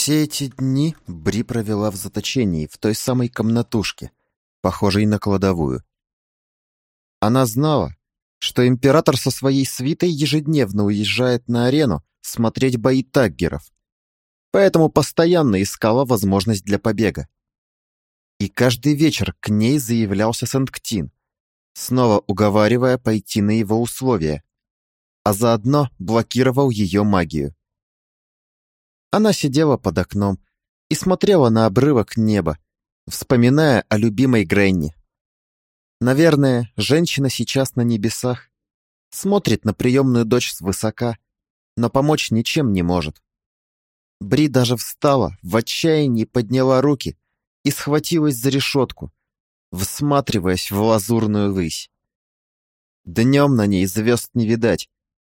Все эти дни Бри провела в заточении, в той самой комнатушке, похожей на кладовую. Она знала, что император со своей свитой ежедневно уезжает на арену смотреть бои таггеров, поэтому постоянно искала возможность для побега. И каждый вечер к ней заявлялся Сент-Ктин, снова уговаривая пойти на его условия, а заодно блокировал ее магию. Она сидела под окном и смотрела на обрывок неба, вспоминая о любимой Гренни. Наверное, женщина сейчас на небесах, смотрит на приемную дочь свысока, но помочь ничем не может. Бри даже встала, в отчаянии подняла руки и схватилась за решетку, всматриваясь в лазурную высь. Днем на ней звезд не видать,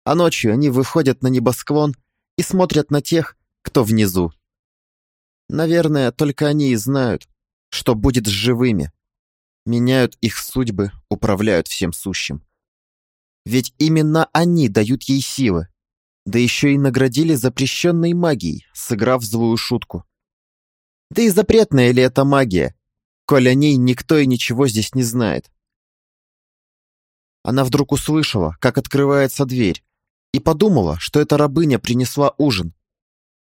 а ночью они выходят на небосклон и смотрят на тех, кто внизу. Наверное, только они и знают, что будет с живыми, меняют их судьбы, управляют всем сущим. Ведь именно они дают ей силы, да еще и наградили запрещенной магией, сыграв злую шутку. Да и запретная ли это магия, коль о ней никто и ничего здесь не знает? Она вдруг услышала, как открывается дверь, и подумала, что эта рабыня принесла ужин,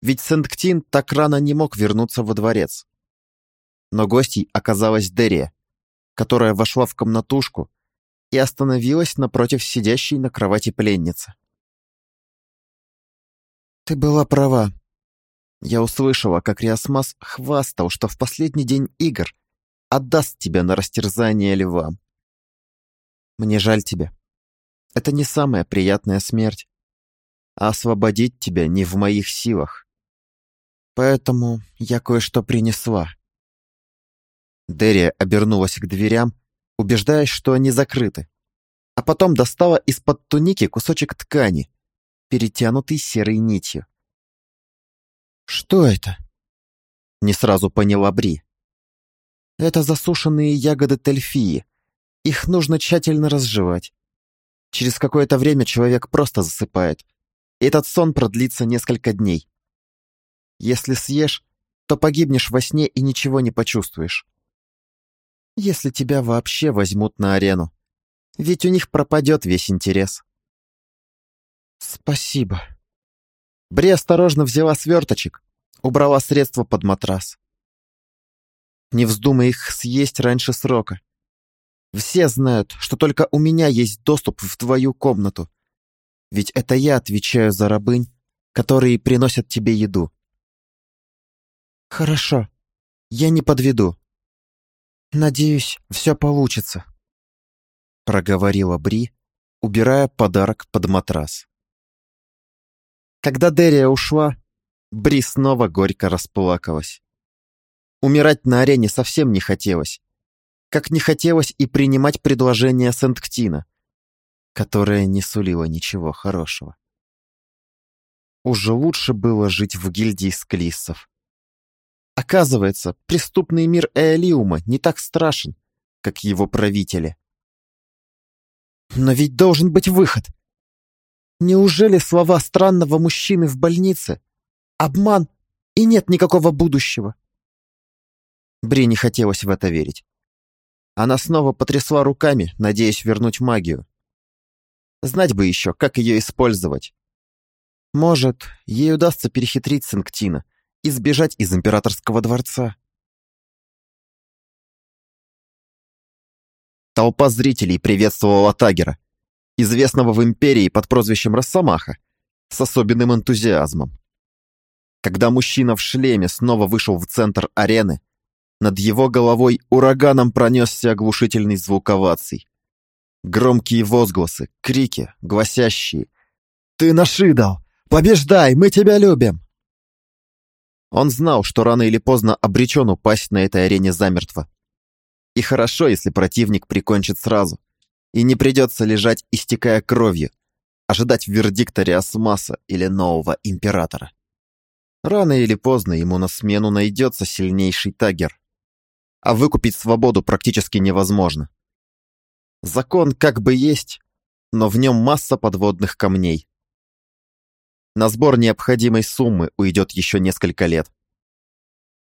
ведь Сент-Ктин так рано не мог вернуться во дворец. Но гостей оказалась Дерия, которая вошла в комнатушку и остановилась напротив сидящей на кровати пленницы. «Ты была права. Я услышала, как Риасмас хвастал, что в последний день игр отдаст тебя на растерзание львам. Мне жаль тебя. Это не самая приятная смерть, а освободить тебя не в моих силах. Поэтому я кое-что принесла. Дерия обернулась к дверям, убеждаясь, что они закрыты, а потом достала из-под туники кусочек ткани, перетянутый серой нитью. «Что это?» Не сразу поняла Бри. «Это засушенные ягоды тельфии. Их нужно тщательно разжевать. Через какое-то время человек просто засыпает. Этот сон продлится несколько дней. Если съешь, то погибнешь во сне и ничего не почувствуешь если тебя вообще возьмут на арену. Ведь у них пропадет весь интерес. Спасибо. Бри осторожно взяла сверточек, убрала средства под матрас. Не вздумай их съесть раньше срока. Все знают, что только у меня есть доступ в твою комнату. Ведь это я отвечаю за рабынь, которые приносят тебе еду. Хорошо, я не подведу. «Надеюсь, все получится», — проговорила Бри, убирая подарок под матрас. Когда Дерия ушла, Бри снова горько расплакалась. Умирать на арене совсем не хотелось, как не хотелось и принимать предложение Сент-Ктина, которое не сулило ничего хорошего. Уже лучше было жить в гильдии склиссов. Оказывается, преступный мир Эолиума не так страшен, как его правители. Но ведь должен быть выход. Неужели слова странного мужчины в больнице — обман и нет никакого будущего? Бри не хотелось в это верить. Она снова потрясла руками, надеясь вернуть магию. Знать бы еще, как ее использовать. Может, ей удастся перехитрить Санктина — и сбежать из императорского дворца. Толпа зрителей приветствовала Тагера, известного в империи под прозвищем Росомаха, с особенным энтузиазмом. Когда мужчина в шлеме снова вышел в центр арены, над его головой ураганом пронесся оглушительный звук оваций. Громкие возгласы, крики, гласящие «Ты нашидал! Побеждай! Мы тебя любим!» Он знал, что рано или поздно обречен упасть на этой арене замертво. И хорошо, если противник прикончит сразу, и не придется лежать, истекая кровью, ожидать вердикта Риасмаса или нового императора. Рано или поздно ему на смену найдется сильнейший тагер, а выкупить свободу практически невозможно. Закон как бы есть, но в нем масса подводных камней. На сбор необходимой суммы уйдет еще несколько лет.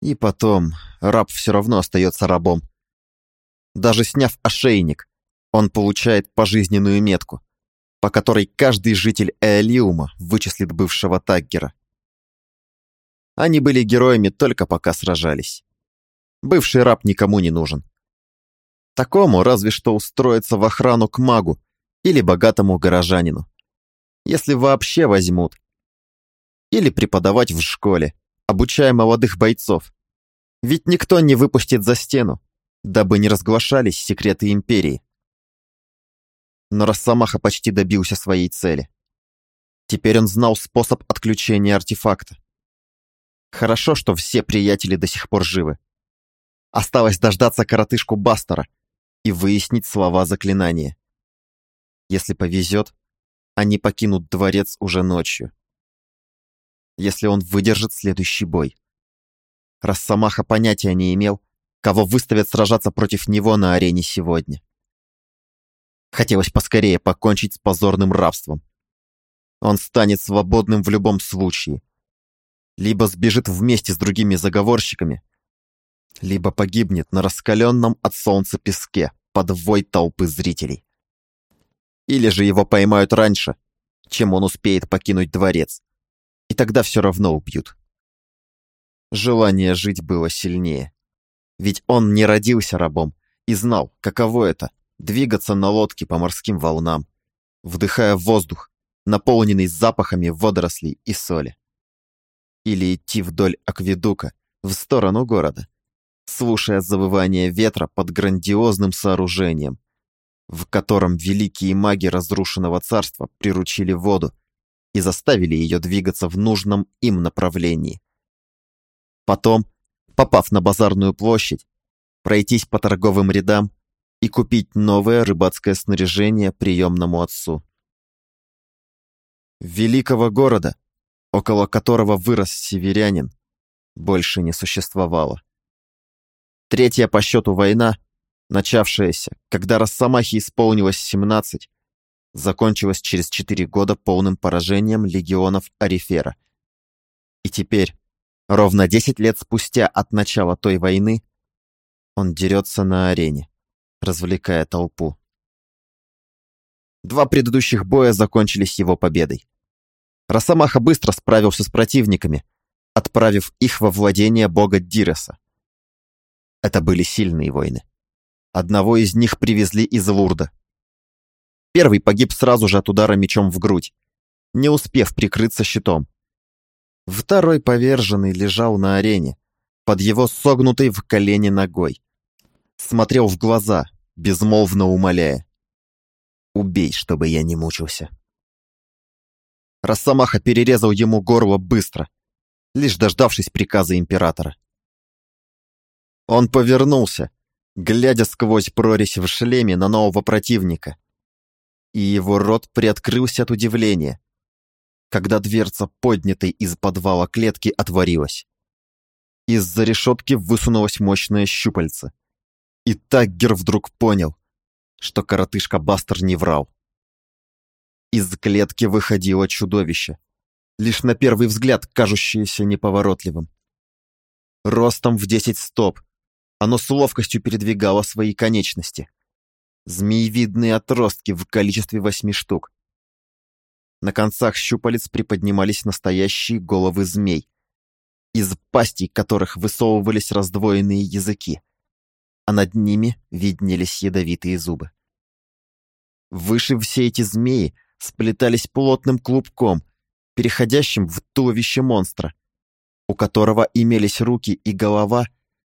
И потом, раб все равно остается рабом. Даже сняв ошейник, он получает пожизненную метку, по которой каждый житель Эолиума вычислит бывшего Таггера. Они были героями только пока сражались. Бывший раб никому не нужен. Такому разве что устроиться в охрану к магу или богатому горожанину. Если вообще возьмут. Или преподавать в школе, обучая молодых бойцов. Ведь никто не выпустит за стену, дабы не разглашались секреты Империи. Но Росомаха почти добился своей цели. Теперь он знал способ отключения артефакта. Хорошо, что все приятели до сих пор живы. Осталось дождаться коротышку Бастера и выяснить слова заклинания. Если повезет, они покинут дворец уже ночью. Если он выдержит следующий бой. Росомаха понятия не имел, кого выставят сражаться против него на арене сегодня. Хотелось поскорее покончить с позорным рабством. Он станет свободным в любом случае. Либо сбежит вместе с другими заговорщиками, либо погибнет на раскаленном от солнца песке под вой толпы зрителей. Или же его поймают раньше, чем он успеет покинуть дворец, и тогда все равно убьют. Желание жить было сильнее. Ведь он не родился рабом и знал, каково это — двигаться на лодке по морским волнам, вдыхая воздух, наполненный запахами водорослей и соли. Или идти вдоль акведука в сторону города, слушая завывание ветра под грандиозным сооружением, в котором великие маги разрушенного царства приручили воду и заставили ее двигаться в нужном им направлении. Потом, попав на базарную площадь, пройтись по торговым рядам и купить новое рыбацкое снаряжение приемному отцу. Великого города, около которого вырос северянин, больше не существовало. Третья по счету война, начавшаяся, когда Росомахе исполнилось 17, закончилась через 4 года полным поражением легионов Арифера. И теперь, ровно 10 лет спустя от начала той войны, он дерется на арене, развлекая толпу. Два предыдущих боя закончились его победой. Росомаха быстро справился с противниками, отправив их во владение бога Диреса. Это были сильные воины. Одного из них привезли из Лурда. Первый погиб сразу же от удара мечом в грудь, не успев прикрыться щитом. Второй поверженный лежал на арене, под его согнутой в колени ногой. Смотрел в глаза, безмолвно умоляя. «Убей, чтобы я не мучился». Росомаха перерезал ему горло быстро, лишь дождавшись приказа императора. Он повернулся, глядя сквозь прорезь в шлеме на нового противника. И его рот приоткрылся от удивления, когда дверца, поднятой из подвала клетки, отворилась. Из-за решетки высунулось мощное щупальце. И Таггер вдруг понял, что коротышка Бастер не врал. Из клетки выходило чудовище, лишь на первый взгляд кажущееся неповоротливым. Ростом в десять стоп, оно с ловкостью передвигало свои конечности. Змеевидные отростки в количестве восьми штук. На концах щупалец приподнимались настоящие головы змей, из пастей которых высовывались раздвоенные языки, а над ними виднелись ядовитые зубы. Выше все эти змеи сплетались плотным клубком, переходящим в туловище монстра, у которого имелись руки и голова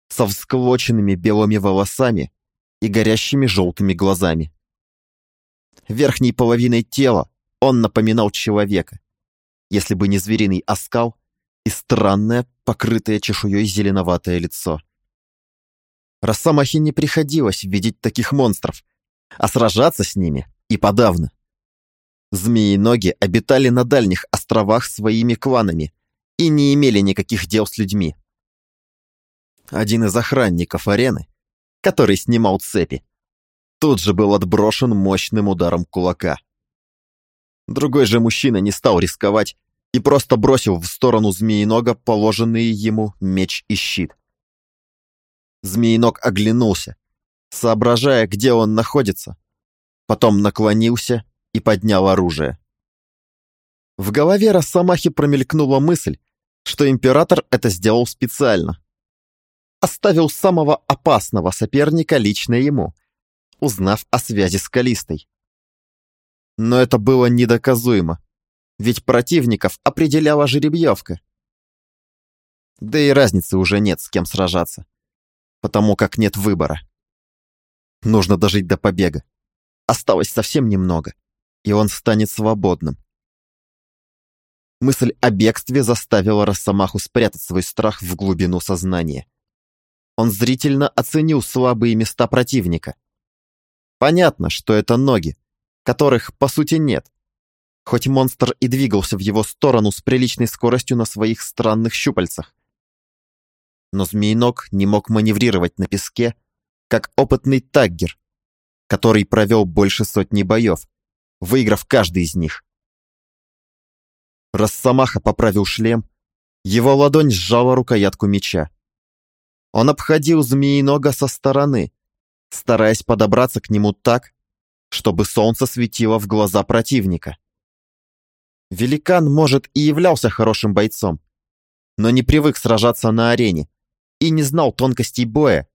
со всклоченными белыми волосами и горящими желтыми глазами. Верхней половиной тела он напоминал человека, если бы не звериный оскал и странное, покрытое чешуей зеленоватое лицо. Росомахе не приходилось видеть таких монстров, а сражаться с ними и подавно. Змеи-ноги обитали на дальних островах своими кланами и не имели никаких дел с людьми один из охранников арены, который снимал цепи, тут же был отброшен мощным ударом кулака. Другой же мужчина не стал рисковать и просто бросил в сторону змеинога положенные ему меч и щит. Змеиног оглянулся, соображая, где он находится, потом наклонился и поднял оружие. В голове Росомахи промелькнула мысль, что император это сделал специально. Оставил самого опасного соперника лично ему, узнав о связи с Калистой. Но это было недоказуемо, ведь противников определяла жеребьевка. Да и разницы уже нет, с кем сражаться, потому как нет выбора. Нужно дожить до побега. Осталось совсем немного, и он станет свободным. Мысль о бегстве заставила Росомаху спрятать свой страх в глубину сознания. Он зрительно оценил слабые места противника. Понятно, что это ноги, которых, по сути, нет. Хоть монстр и двигался в его сторону с приличной скоростью на своих странных щупальцах. Но змеиног не мог маневрировать на песке, как опытный таггер, который провел больше сотни боев, выиграв каждый из них. Росомаха поправил шлем, его ладонь сжала рукоятку меча. Он обходил змеинога со стороны, стараясь подобраться к нему так, чтобы солнце светило в глаза противника. Великан, может, и являлся хорошим бойцом, но не привык сражаться на арене и не знал тонкостей боя,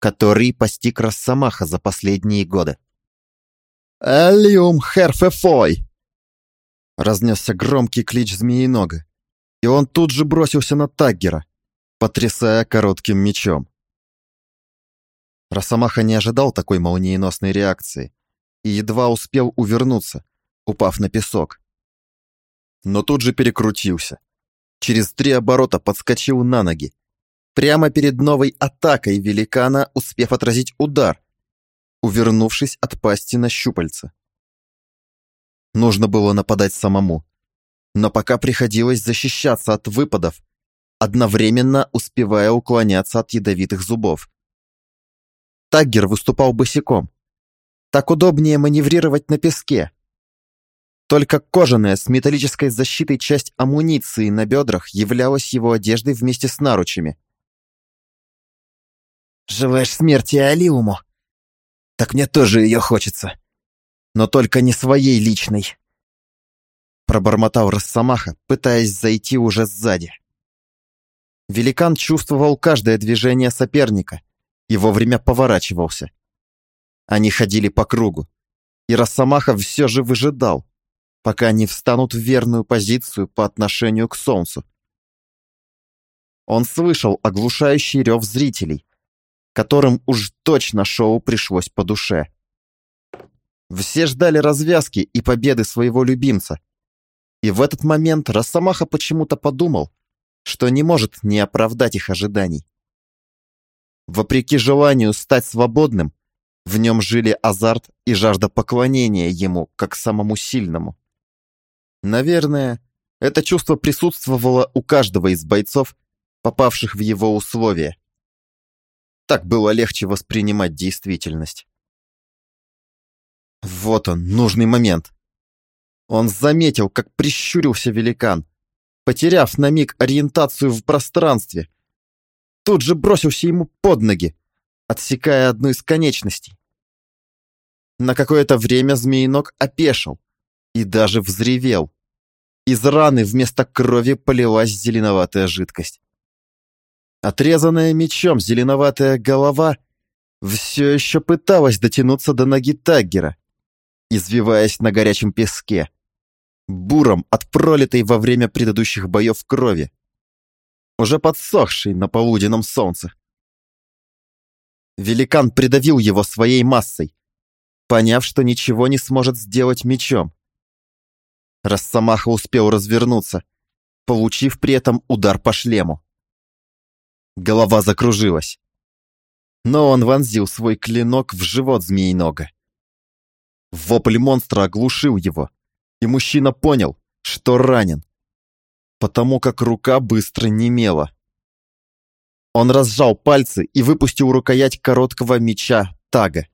который постиг Росомаха за последние годы. «Элиум херфефой!» Разнесся громкий клич змеинога, и он тут же бросился на Таггера, потрясая коротким мечом. Росомаха не ожидал такой молниеносной реакции и едва успел увернуться, упав на песок. Но тут же перекрутился. Через три оборота подскочил на ноги. Прямо перед новой атакой великана, успев отразить удар, увернувшись от пасти на щупальца. Нужно было нападать самому. Но пока приходилось защищаться от выпадов, одновременно успевая уклоняться от ядовитых зубов. Таггер выступал босиком. Так удобнее маневрировать на песке. Только кожаная с металлической защитой часть амуниции на бедрах являлась его одеждой вместе с наручами. «Желаешь смерти Алиуму? Так мне тоже ее хочется но только не своей личной. Пробормотал Росомаха, пытаясь зайти уже сзади. Великан чувствовал каждое движение соперника и вовремя поворачивался. Они ходили по кругу, и Росомаха все же выжидал, пока не встанут в верную позицию по отношению к Солнцу. Он слышал оглушающий рев зрителей, которым уж точно шоу пришлось по душе. Все ждали развязки и победы своего любимца. И в этот момент Росомаха почему-то подумал, что не может не оправдать их ожиданий. Вопреки желанию стать свободным, в нем жили азарт и жажда поклонения ему, как самому сильному. Наверное, это чувство присутствовало у каждого из бойцов, попавших в его условия. Так было легче воспринимать действительность. Вот он, нужный момент. Он заметил, как прищурился великан, потеряв на миг ориентацию в пространстве. Тут же бросился ему под ноги, отсекая одну из конечностей. На какое-то время змеиног опешил и даже взревел. Из раны вместо крови полилась зеленоватая жидкость. Отрезанная мечом зеленоватая голова все еще пыталась дотянуться до ноги Таггера извиваясь на горячем песке, буром от пролитой во время предыдущих боев крови, уже подсохшей на полуденном солнце. Великан придавил его своей массой, поняв, что ничего не сможет сделать мечом. Росомаха успел развернуться, получив при этом удар по шлему. Голова закружилась. Но он вонзил свой клинок в живот змеинога. Вопль монстра оглушил его, и мужчина понял, что ранен, потому как рука быстро немела. Он разжал пальцы и выпустил рукоять короткого меча Тага.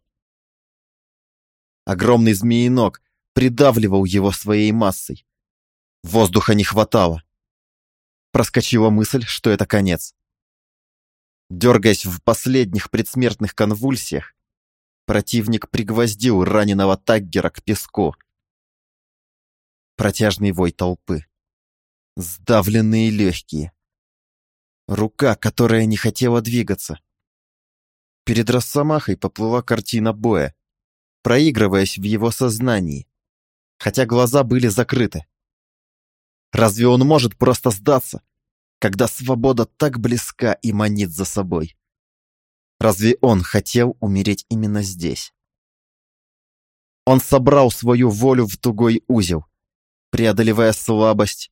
Огромный змеиног придавливал его своей массой. Воздуха не хватало. Проскочила мысль, что это конец. Дергаясь в последних предсмертных конвульсиях, противник пригвоздил раненого Таггера к песку. Протяжный вой толпы. Сдавленные легкие. Рука, которая не хотела двигаться. Перед Росомахой поплыла картина боя, проигрываясь в его сознании, хотя глаза были закрыты. Разве он может просто сдаться, когда свобода так близка и манит за собой? Разве он хотел умереть именно здесь? Он собрал свою волю в тугой узел, преодолевая слабость,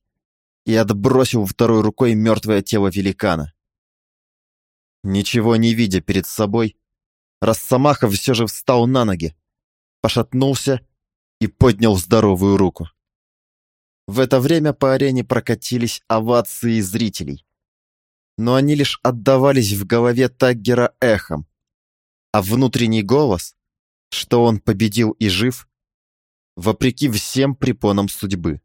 и отбросил второй рукой мертвое тело великана. Ничего не видя перед собой, Росомаха все же встал на ноги, пошатнулся и поднял здоровую руку. В это время по арене прокатились овации зрителей. Но они лишь отдавались в голове Таггера эхом, а внутренний голос, что он победил и жив, вопреки всем препонам судьбы.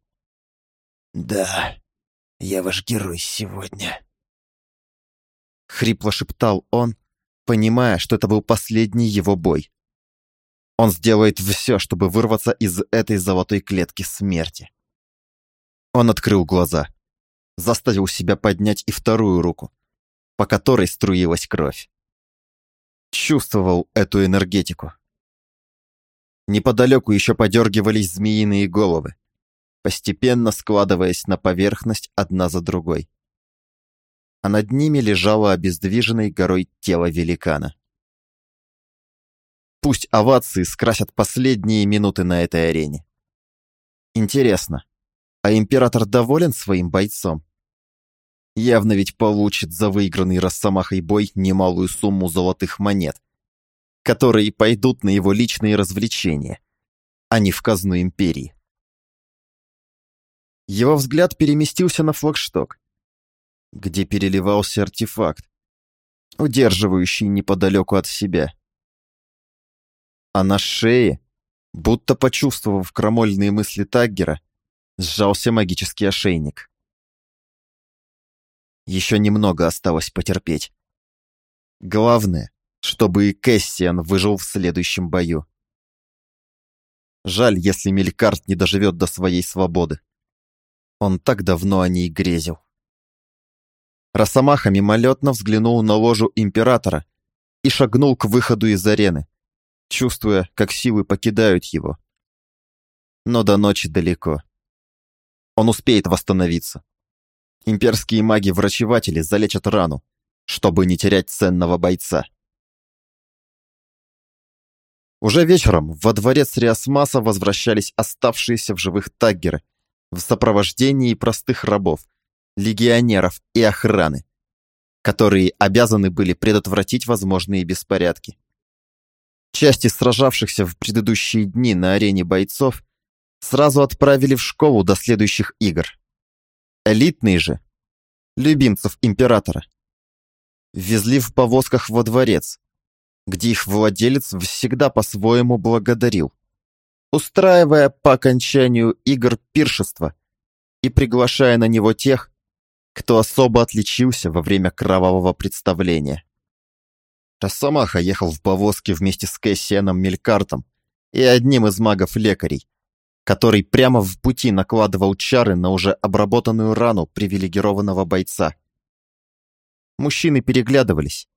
«Да, я ваш герой сегодня», — хрипло шептал он, понимая, что это был последний его бой. Он сделает все, чтобы вырваться из этой золотой клетки смерти. Он открыл глаза, заставил себя поднять и вторую руку, по которой струилась кровь. Чувствовал эту энергетику. Неподалеку еще подергивались змеиные головы, постепенно складываясь на поверхность одна за другой. А над ними лежало обездвиженной горой тело великана. Пусть овации скрасят последние минуты на этой арене. Интересно, а император доволен своим бойцом? Явно ведь получит за выигранный Росомахой бой немалую сумму золотых монет, которые пойдут на его личные развлечения, а не в казну империи. Его взгляд переместился на флагшток, где переливался артефакт, удерживающий неподалеку от себя. А на шее, будто почувствовав крамольные мысли Таггера, сжался магический ошейник. Еще немного осталось потерпеть. Главное, чтобы и Кэссиан выжил в следующем бою. Жаль, если Мелькарт не доживет до своей свободы. Он так давно о ней грезил. Росомаха мимолетно взглянул на ложу Императора и шагнул к выходу из арены, чувствуя, как силы покидают его. Но до ночи далеко. Он успеет восстановиться. Имперские маги-врачеватели залечат рану, чтобы не терять ценного бойца. Уже вечером во дворец Риасмаса возвращались оставшиеся в живых таггеры в сопровождении простых рабов, легионеров и охраны, которые обязаны были предотвратить возможные беспорядки. Части сражавшихся в предыдущие дни на арене бойцов сразу отправили в школу до следующих игр. Элитные же, любимцев императора, везли в повозках во дворец, где их владелец всегда по-своему благодарил, устраивая по окончанию игр пиршества и приглашая на него тех, кто особо отличился во время кровавого представления. Росомаха ехал в повозке вместе с Кэссианом Мелькартом и одним из магов-лекарей, который прямо в пути накладывал чары на уже обработанную рану привилегированного бойца. Мужчины переглядывались,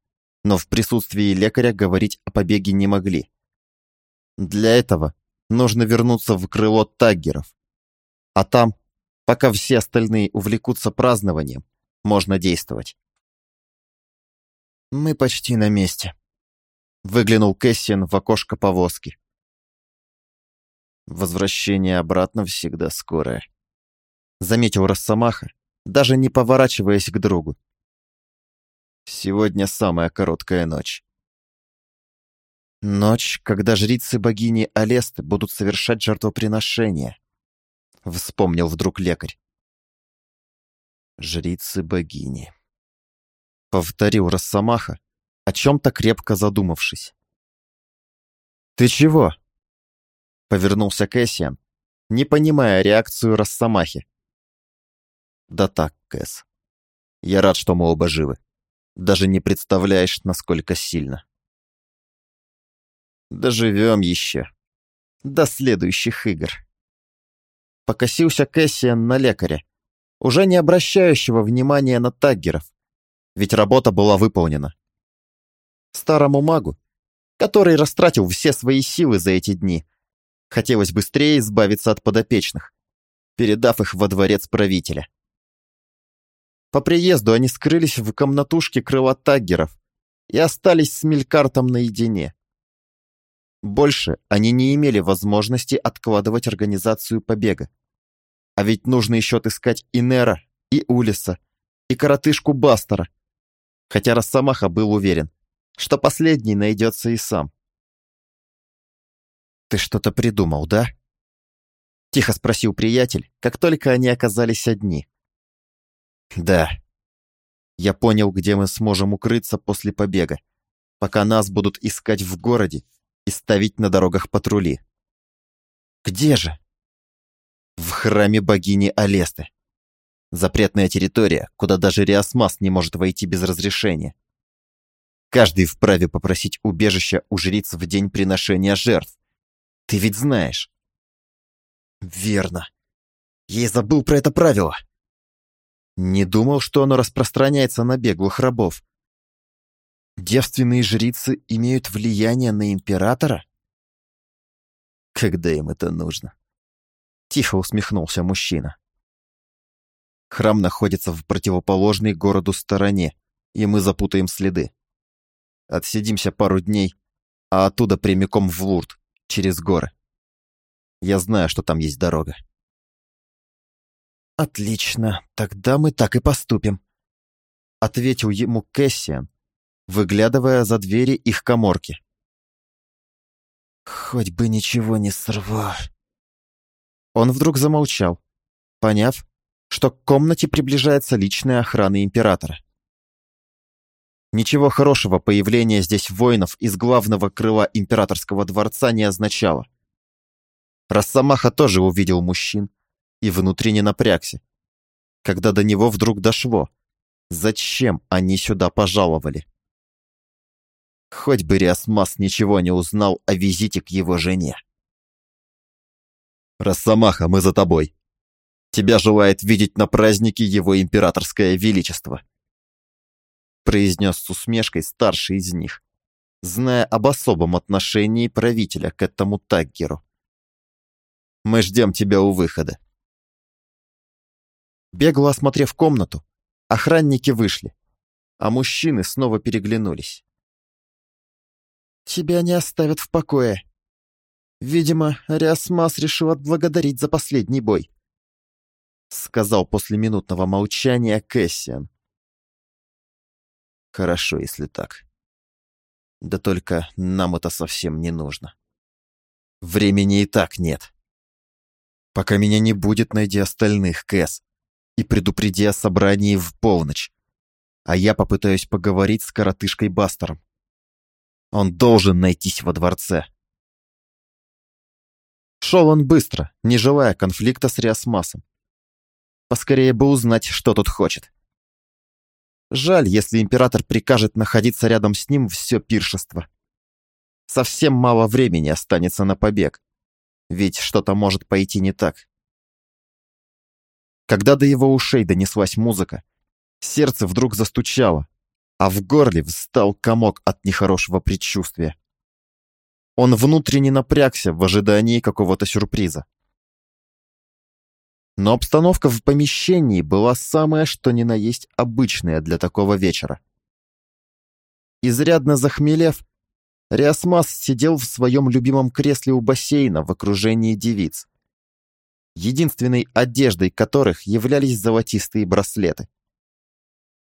но в присутствии лекаря говорить о побеге не могли. Для этого нужно вернуться в крыло таггеров. А там, пока все остальные увлекутся празднованием, можно действовать. «Мы почти на месте», — выглянул Кэссиан в окошко повозки. Возвращение обратно всегда скорое. Заметил Росомаха, даже не поворачиваясь к другу. Сегодня самая короткая ночь. Ночь, когда жрицы богини Алесты будут совершать жертвоприношения. Вспомнил вдруг лекарь. Жрицы богини. Повторил Росомаха, о чем-то крепко задумавшись. «Ты чего?» Повернулся Кэссиан, не понимая реакцию Росомахи, Да так, Кэс. Я рад, что мы оба живы. Даже не представляешь, насколько сильно. Доживем еще. До следующих игр. Покосился Кэссиан на лекаря, уже не обращающего внимания на таггеров, ведь работа была выполнена. Старому магу, который растратил все свои силы за эти дни, хотелось быстрее избавиться от подопечных, передав их во дворец правителя. По приезду они скрылись в комнатушке крыла таггеров и остались с Мелькартом наедине. Больше они не имели возможности откладывать организацию побега. А ведь нужно еще отыскать и Нера, и Улиса, и коротышку Бастера. Хотя Росомаха был уверен, что последний найдется и сам. «Ты что-то придумал, да?» Тихо спросил приятель, как только они оказались одни. «Да. Я понял, где мы сможем укрыться после побега, пока нас будут искать в городе и ставить на дорогах патрули». «Где же?» «В храме богини Алесты. Запретная территория, куда даже Риасмас не может войти без разрешения. Каждый вправе попросить убежища у жриц в день приношения жертв. Ты ведь знаешь. Верно. Я и забыл про это правило. Не думал, что оно распространяется на беглых рабов. Девственные жрицы имеют влияние на императора? Когда им это нужно? Тихо усмехнулся мужчина. Храм находится в противоположной городу стороне, и мы запутаем следы. Отсидимся пару дней, а оттуда прямиком в Лурд, через горы. Я знаю, что там есть дорога. Отлично, тогда мы так и поступим, ответил ему Кэссиан, выглядывая за двери их коморки. Хоть бы ничего не сорвал. Он вдруг замолчал, поняв, что к комнате приближается личная охрана императора. Ничего хорошего появление здесь воинов из главного крыла императорского дворца не означало. Росомаха тоже увидел мужчин и внутренне напрягся, когда до него вдруг дошло, зачем они сюда пожаловали. Хоть бы Риасмас ничего не узнал о визите к его жене. «Росомаха, мы за тобой. Тебя желает видеть на празднике его императорское величество», произнес с усмешкой старший из них, зная об особом отношении правителя к этому Таггеру. «Мы ждем тебя у выхода». Бегло осмотрев комнату, охранники вышли, а мужчины снова переглянулись. «Тебя не оставят в покое. Видимо, Ариасмас решил отблагодарить за последний бой», сказал после минутного молчания Кэссиан. Хорошо, если так. Да только нам это совсем не нужно. Времени и так нет. Пока меня не будет, найди остальных, Кэс, и предупреди о собрании в полночь. А я попытаюсь поговорить с коротышкой Бастером. Он должен найтись во дворце. Шел он быстро, не желая конфликта с Риасмасом. Поскорее бы узнать, что тут хочет. Жаль, если император прикажет находиться рядом с ним все пиршество. Совсем мало времени останется на побег. Ведь что-то может пойти не так. Когда до его ушей донеслась музыка, сердце вдруг застучало, а в горле встал комок от нехорошего предчувствия. Он внутренне напрягся в ожидании какого-то сюрприза. Но обстановка в помещении была самая что ни на есть обычная для такого вечера. Изрядно захмелев, Риасмас сидел в своем любимом кресле у бассейна в окружении девиц, единственной одеждой которых являлись золотистые браслеты.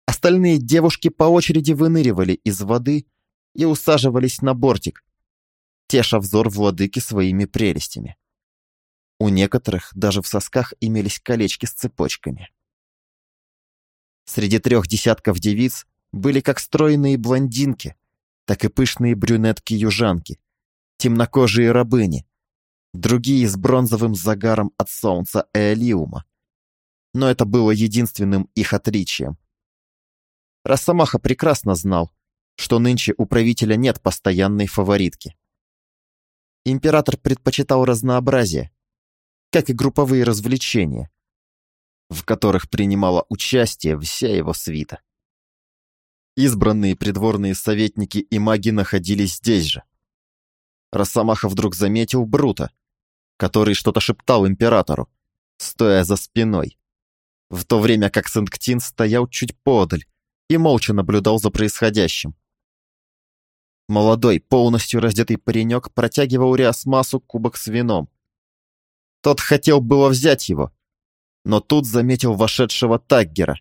Остальные девушки по очереди выныривали из воды и усаживались на бортик, теша взор владыки своими прелестями. У некоторых даже в сосках имелись колечки с цепочками. Среди трех десятков девиц были как стройные блондинки, так и пышные брюнетки-южанки, темнокожие рабыни, другие с бронзовым загаром от солнца Эолиума, но это было единственным их отличием. Росомаха прекрасно знал, что нынче у правителя нет постоянной фаворитки. Император предпочитал разнообразие, как и групповые развлечения, в которых принимала участие вся его свита. Избранные придворные советники и маги находились здесь же. Росомаха вдруг заметил Брута, который что-то шептал императору, стоя за спиной, в то время как Сент-Ктин стоял чуть подаль и молча наблюдал за происходящим. Молодой, полностью раздетый паренек протягивал Риасмасу кубок с вином. Тот хотел было взять его, но тут заметил вошедшего Таггера,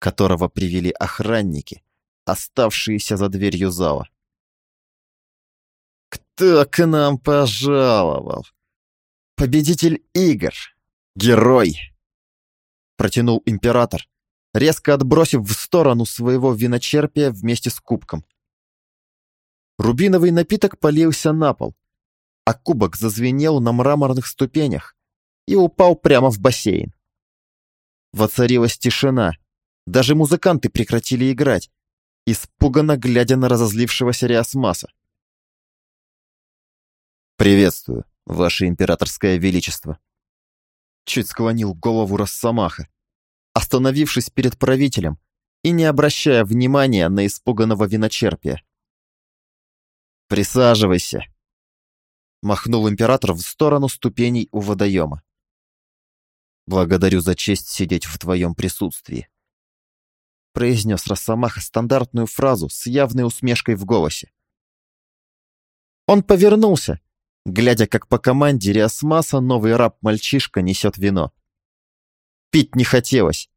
которого привели охранники, оставшиеся за дверью зала. «Кто к нам пожаловал? Победитель игр! Герой!» Протянул император, резко отбросив в сторону своего виночерпия вместе с кубком. Рубиновый напиток полился на пол, а кубок зазвенел на мраморных ступенях и упал прямо в бассейн. Воцарилась тишина, даже музыканты прекратили играть, испуганно глядя на разозлившегося Риасмаса. «Приветствую, Ваше Императорское Величество!» Чуть склонил голову Росомаха, остановившись перед правителем и не обращая внимания на испуганного виночерпия. «Присаживайся!» Махнул император в сторону ступеней у водоема. «Благодарю за честь сидеть в твоем присутствии», произнес Росомаха стандартную фразу с явной усмешкой в голосе. Он повернулся, глядя, как по команде Риасмаса новый раб-мальчишка несет вино. Пить не хотелось,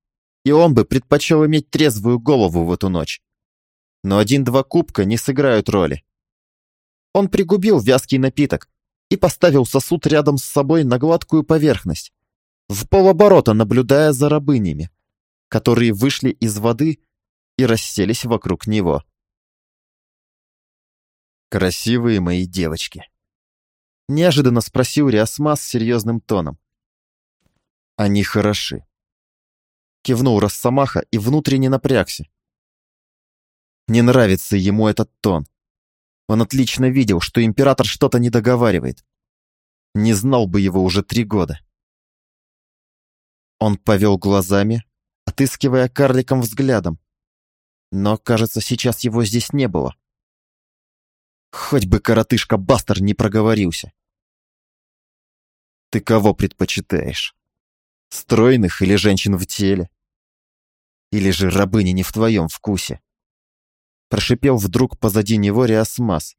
и он бы предпочел иметь трезвую голову в эту ночь. Но один-два кубка не сыграют роли. Он пригубил вязкий напиток и поставил сосуд рядом с собой на гладкую поверхность, в полоборота наблюдая за рабынями, которые вышли из воды и расселись вокруг него. «Красивые мои девочки», — неожиданно спросил Риасма с серьезным тоном. «Они хороши», — кивнул Росомаха и внутренне напрягся. Не нравится ему этот тон. Он отлично видел, что император что-то не договаривает. Не знал бы его уже три года. Он повел глазами, отыскивая карликом взглядом. Но, кажется, сейчас его здесь не было. Хоть бы коротышка Бастер не проговорился. Ты кого предпочитаешь? Стройных или женщин в теле? Или же рабыни не в твоем вкусе? Прошипел вдруг позади него Риасмас.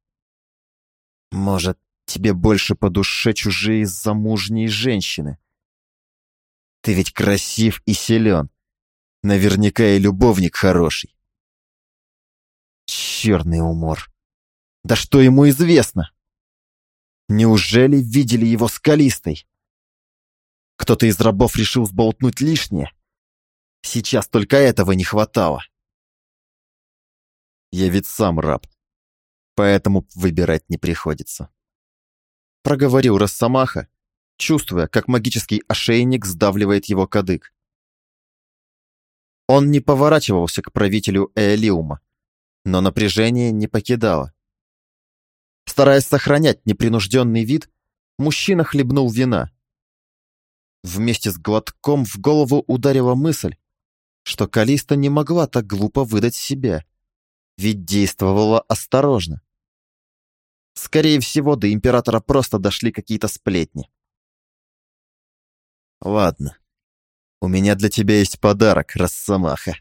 Может, тебе больше по душе чужие замужние женщины? Ты ведь красив и силен. Наверняка и любовник хороший. Черный умор. Да что ему известно? Неужели видели его скалистой? Кто-то из рабов решил сболтнуть лишнее? Сейчас только этого не хватало. Я ведь сам раб, поэтому выбирать не приходится. Проговорил Росомаха, чувствуя, как магический ошейник сдавливает его кадык. Он не поворачивался к правителю Эолиума, но напряжение не покидало. Стараясь сохранять непринужденный вид, мужчина хлебнул вина. Вместе с глотком в голову ударила мысль, что Калиста не могла так глупо выдать себя, ведь действовала осторожно. Скорее всего, до императора просто дошли какие-то сплетни. Ладно. У меня для тебя есть подарок, Росомаха.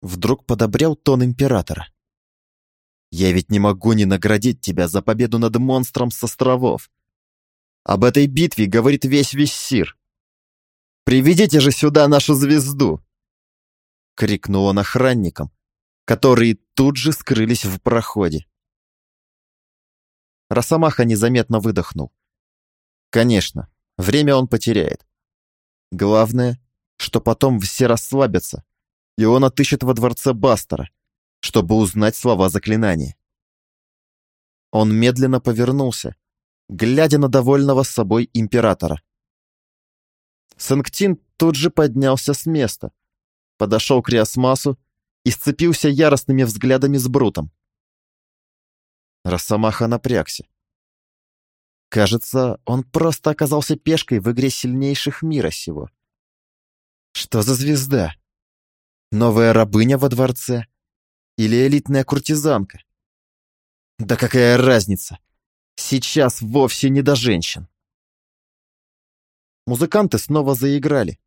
Вдруг подобрел тон императора. Я ведь не могу не наградить тебя за победу над монстром с островов. Об этой битве говорит весь Виссир. Приведите же сюда нашу звезду!» Крикнул он охранникам, которые тут же скрылись в проходе. Росомаха незаметно выдохнул. Конечно, время он потеряет. Главное, что потом все расслабятся, и он отыщет во дворце Бастера, чтобы узнать слова заклинания. Он медленно повернулся, глядя на довольного собой императора. Санктин тут же поднялся с места, подошел к Риасмасу и сцепился яростными взглядами с Брутом. Росомаха напрягся. Кажется, он просто оказался пешкой в игре сильнейших мира сего. Что за звезда? Новая рабыня во дворце? Или элитная куртизанка? Да какая разница? Сейчас вовсе не до женщин. Музыканты снова заиграли,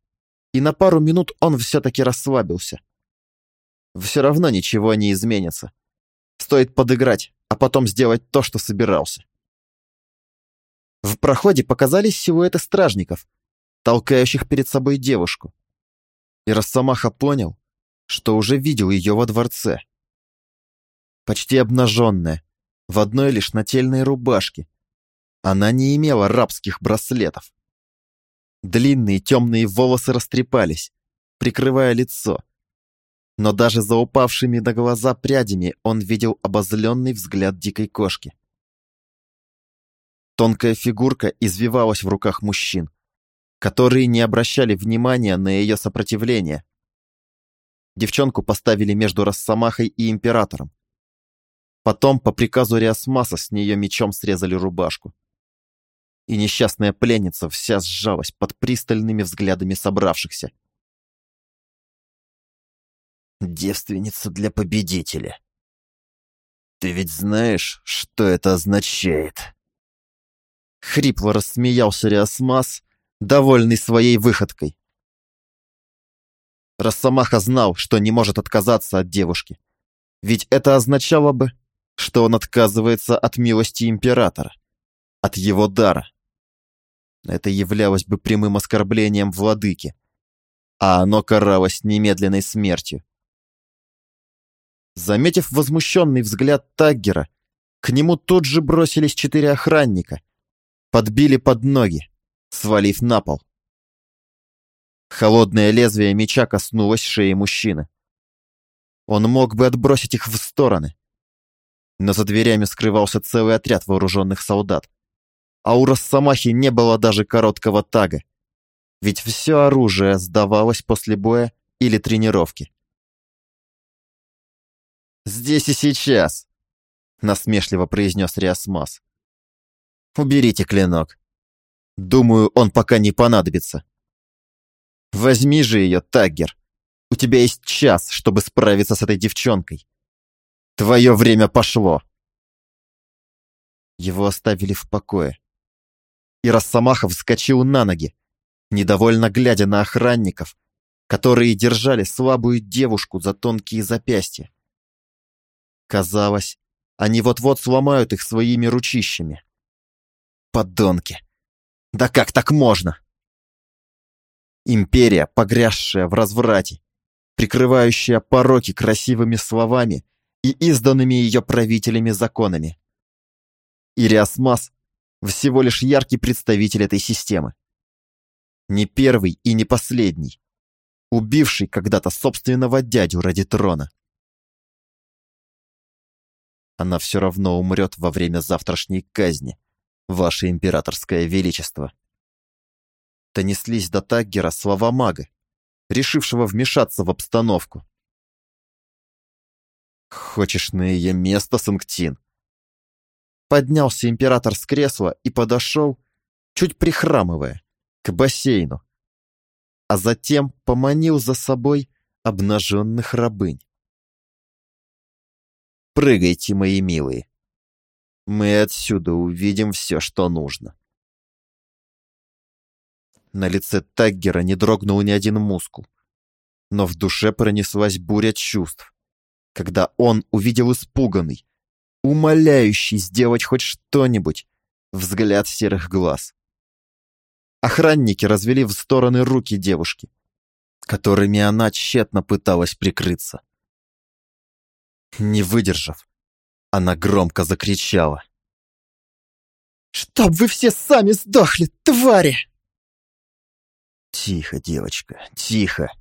и на пару минут он все-таки расслабился. Все равно ничего не изменится. Стоит подыграть, а потом сделать то, что собирался. В проходе показались силуэты стражников, толкающих перед собой девушку. И Росомаха понял, что уже видел ее во дворце. Почти обнаженная, в одной лишь нательной рубашке. Она не имела рабских браслетов. Длинные темные волосы растрепались, прикрывая лицо. Но даже за упавшими на глаза прядями он видел обозленный взгляд дикой кошки. Тонкая фигурка извивалась в руках мужчин, которые не обращали внимания на ее сопротивление. Девчонку поставили между Росомахой и Императором. Потом, по приказу Риасмаса, с нее мечом срезали рубашку. И несчастная пленница вся сжалась под пристальными взглядами собравшихся. Девственница для победителя. Ты ведь знаешь, что это означает? Хрипло рассмеялся Риасмас, довольный своей выходкой. Росомаха знал, что не может отказаться от девушки. Ведь это означало бы, что он отказывается от милости императора, от его дара. Это являлось бы прямым оскорблением владыки, а оно каралось немедленной смертью. Заметив возмущенный взгляд Таггера, к нему тут же бросились четыре охранника — подбили под ноги, свалив на пол. Холодное лезвие меча коснулось шеи мужчины. Он мог бы отбросить их в стороны. Но за дверями скрывался целый отряд вооруженных солдат. А у Росомахи не было даже короткого тага. Ведь все оружие сдавалось после боя или тренировки. «Здесь и сейчас», — насмешливо произнес Риасмас. Уберите клинок. Думаю, он пока не понадобится. Возьми же ее, Таггер. У тебя есть час, чтобы справиться с этой девчонкой. Твое время пошло. Его оставили в покое. И Росомахов вскочил на ноги, недовольно глядя на охранников, которые держали слабую девушку за тонкие запястья. Казалось, они вот-вот сломают их своими ручищами. Подонки! Да как так можно? Империя, погрязшая в разврате, прикрывающая пороки красивыми словами и изданными ее правителями законами. Ириасмас всего лишь яркий представитель этой системы. Не первый и не последний, убивший когда-то собственного дядю ради трона. Она все равно умрет во время завтрашней казни, ваше императорское величество. Донеслись до Таггера слова мага, решившего вмешаться в обстановку. «Хочешь на ее место, Санктин?» Поднялся император с кресла и подошел, чуть прихрамывая, к бассейну, а затем поманил за собой обнаженных рабынь. «Прыгайте, мои милые, мы отсюда увидим все, что нужно. На лице Таггера не дрогнул ни один мускул. Но в душе пронеслась буря чувств, когда он увидел испуганный, умоляющий сделать хоть что-нибудь, взгляд серых глаз. Охранники развели в стороны руки девушки, которыми она тщетно пыталась прикрыться. Не выдержав, она громко закричала. «Чтоб вы все сами сдохли, твари!» «Тихо, девочка, тихо!»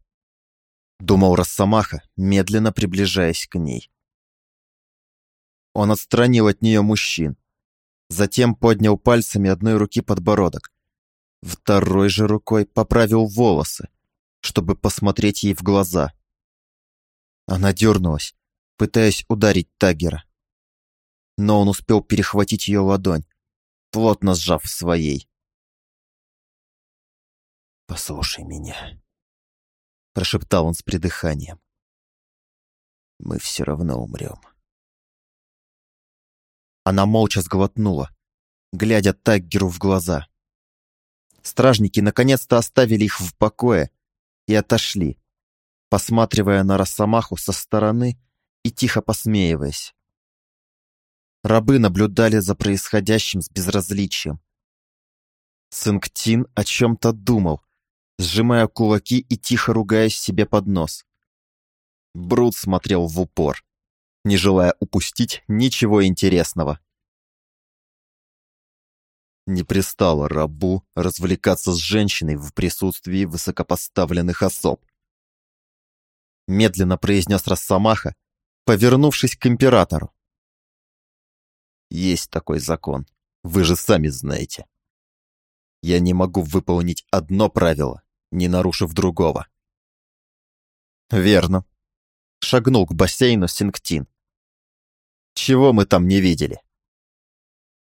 Думал Росомаха, медленно приближаясь к ней. Он отстранил от нее мужчин, затем поднял пальцами одной руки подбородок, Второй же рукой поправил волосы, чтобы посмотреть ей в глаза. Она дернулась, пытаясь ударить Тагера. Но он успел перехватить ее ладонь, плотно сжав своей. «Послушай меня», — прошептал он с придыханием. «Мы все равно умрем». Она молча сглотнула, глядя Таггеру в глаза. Стражники наконец-то оставили их в покое и отошли, посматривая на Росомаху со стороны и тихо посмеиваясь. Рабы наблюдали за происходящим с безразличием. Синктин о чем-то думал, сжимая кулаки и тихо ругаясь себе под нос. Брут смотрел в упор, не желая упустить ничего интересного. Не пристало рабу развлекаться с женщиной в присутствии высокопоставленных особ. Медленно произнес Росомаха, повернувшись к императору. Есть такой закон, вы же сами знаете. Я не могу выполнить одно правило, не нарушив другого. Верно. Шагнул к бассейну Синктин. Чего мы там не видели?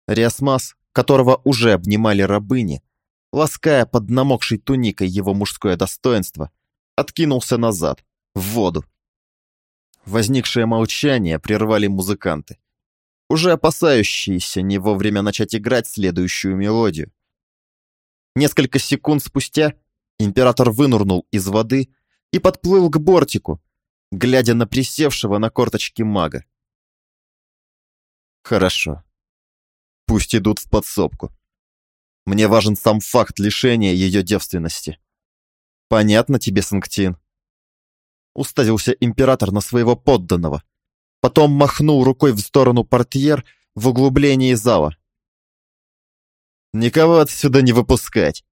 Риасмас, которого уже обнимали рабыни, лаская под намокшей туникой его мужское достоинство, откинулся назад, в воду. Возникшее молчание прервали музыканты, уже опасающиеся не вовремя начать играть следующую мелодию. Несколько секунд спустя император вынурнул из воды и подплыл к бортику, глядя на присевшего на корточки мага. Хорошо. Пусть идут в подсобку. Мне важен сам факт лишения ее девственности. Понятно тебе, Санктин? Уставился император на своего подданного. Потом махнул рукой в сторону портьер в углублении зала. Никого отсюда не выпускать.